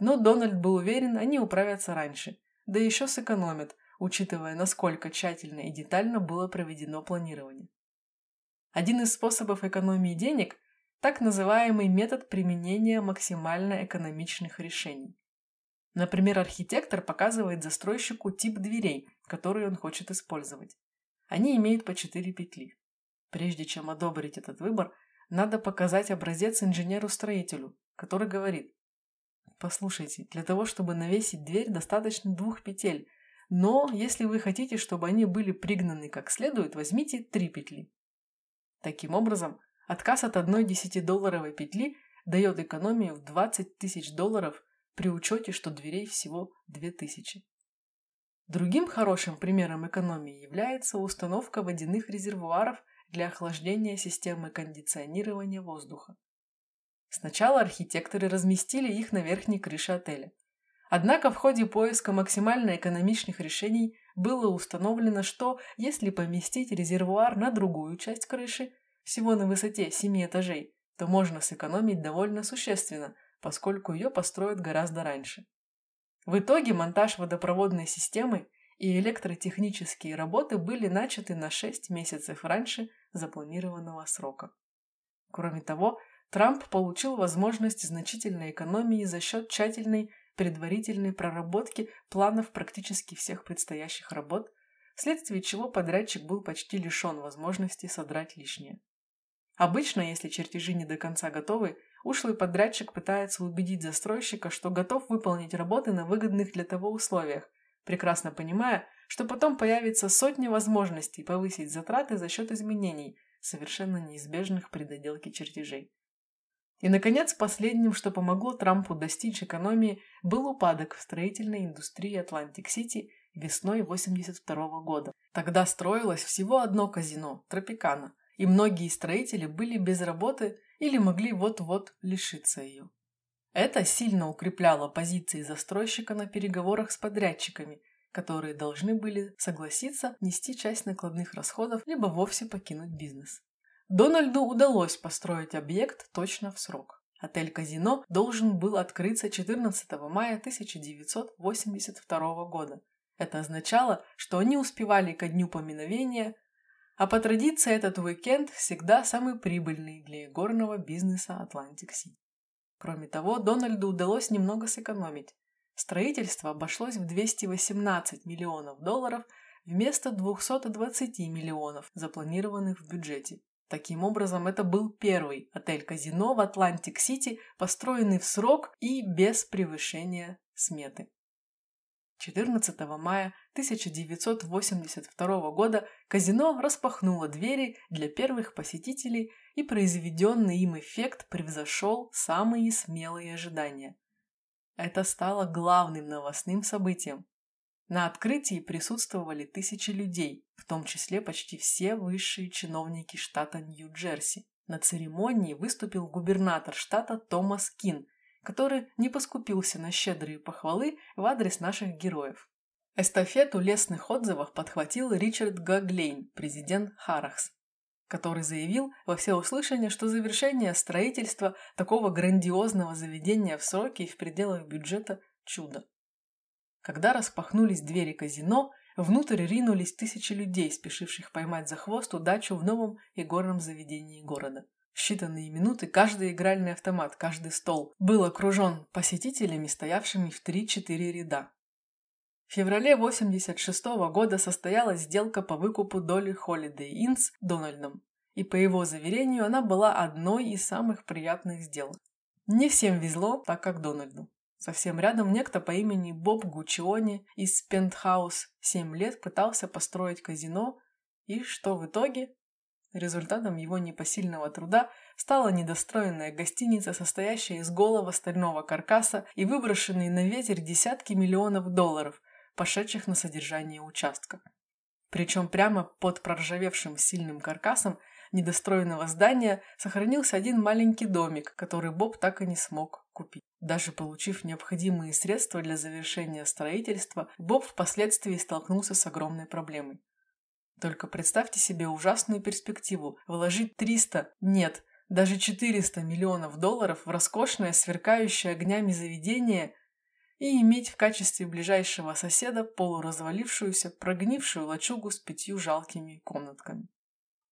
A: но Дональд был уверен, они управятся раньше, да еще сэкономят, учитывая, насколько тщательно и детально было проведено планирование. Один из способов экономии денег так называемый метод применения максимально экономичных решений. Например, архитектор показывает застройщику тип дверей, которые он хочет использовать. Они имеют по 4 петли. Прежде чем одобрить этот выбор, надо показать образец инженеру-строителю, который говорит, послушайте, для того, чтобы навесить дверь, достаточно двух петель, но если вы хотите, чтобы они были пригнаны как следует, возьмите три петли. Таким образом, отказ от одной 10-долларовой петли дает экономию в 20 тысяч долларов при учете, что дверей всего 2000. Другим хорошим примером экономии является установка водяных резервуаров для охлаждения системы кондиционирования воздуха. Сначала архитекторы разместили их на верхней крыше отеля. Однако в ходе поиска максимально экономичных решений было установлено, что если поместить резервуар на другую часть крыши, всего на высоте 7 этажей, то можно сэкономить довольно существенно, поскольку ее построят гораздо раньше. В итоге монтаж водопроводной системы и электротехнические работы были начаты на 6 месяцев раньше запланированного срока. Кроме того, Трамп получил возможность значительной экономии за счет тщательной предварительной проработки планов практически всех предстоящих работ, вследствие чего подрядчик был почти лишен возможности содрать лишнее. Обычно, если чертежи не до конца готовы, ушлый подрядчик пытается убедить застройщика, что готов выполнить работы на выгодных для того условиях, прекрасно понимая, что потом появится сотни возможностей повысить затраты за счет изменений, совершенно неизбежных при доделке чертежей. И, наконец, последним, что помогло Трампу достичь экономии, был упадок в строительной индустрии Атлантик-Сити весной 1982 года. Тогда строилось всего одно казино – Тропикана, и многие строители были без работы или могли вот-вот лишиться ее. Это сильно укрепляло позиции застройщика на переговорах с подрядчиками, которые должны были согласиться нести часть накладных расходов либо вовсе покинуть бизнес. Дональду удалось построить объект точно в срок. Отель-казино должен был открыться 14 мая 1982 года. Это означало, что они успевали ко дню поминовения, а по традиции этот уикенд всегда самый прибыльный для игорного бизнеса Атлантик-Сити. Кроме того, Дональду удалось немного сэкономить. Строительство обошлось в 218 миллионов долларов вместо 220 миллионов, запланированных в бюджете. Таким образом, это был первый отель-казино в Атлантик-Сити, построенный в срок и без превышения сметы. 14 мая 1982 года казино распахнуло двери для первых посетителей, и произведенный им эффект превзошел самые смелые ожидания. Это стало главным новостным событием. На открытии присутствовали тысячи людей, в том числе почти все высшие чиновники штата Нью-Джерси. На церемонии выступил губернатор штата Томас Кин, который не поскупился на щедрые похвалы в адрес наших героев. Эстафету лестных отзывов подхватил Ричард Гаглейн, президент Харахс, который заявил во всеуслышание, что завершение строительства такого грандиозного заведения в сроки и в пределах бюджета – чудо. Когда распахнулись двери казино, внутрь ринулись тысячи людей, спешивших поймать за хвост удачу в новом игорном заведении города. В считанные минуты каждый игральный автомат, каждый стол был окружен посетителями, стоявшими в 3-4 ряда. В феврале 86 -го года состоялась сделка по выкупу доли Holiday Inns Дональдом, и по его заверению она была одной из самых приятных сделок. Не всем везло, так как Дональду. Совсем рядом некто по имени Боб Гучиони из Пентхаус 7 лет пытался построить казино, и что в итоге? Результатом его непосильного труда стала недостроенная гостиница, состоящая из голого стального каркаса и выброшенные на ветер десятки миллионов долларов, пошедших на содержание участка. Причем прямо под проржавевшим сильным каркасом недостроенного здания сохранился один маленький домик, который Боб так и не смог купить. Даже получив необходимые средства для завершения строительства, Боб впоследствии столкнулся с огромной проблемой. Только представьте себе ужасную перспективу – вложить 300, нет, даже 400 миллионов долларов в роскошное, сверкающее огнями заведение и иметь в качестве ближайшего соседа полуразвалившуюся, прогнившую лачугу с пятью жалкими комнатками.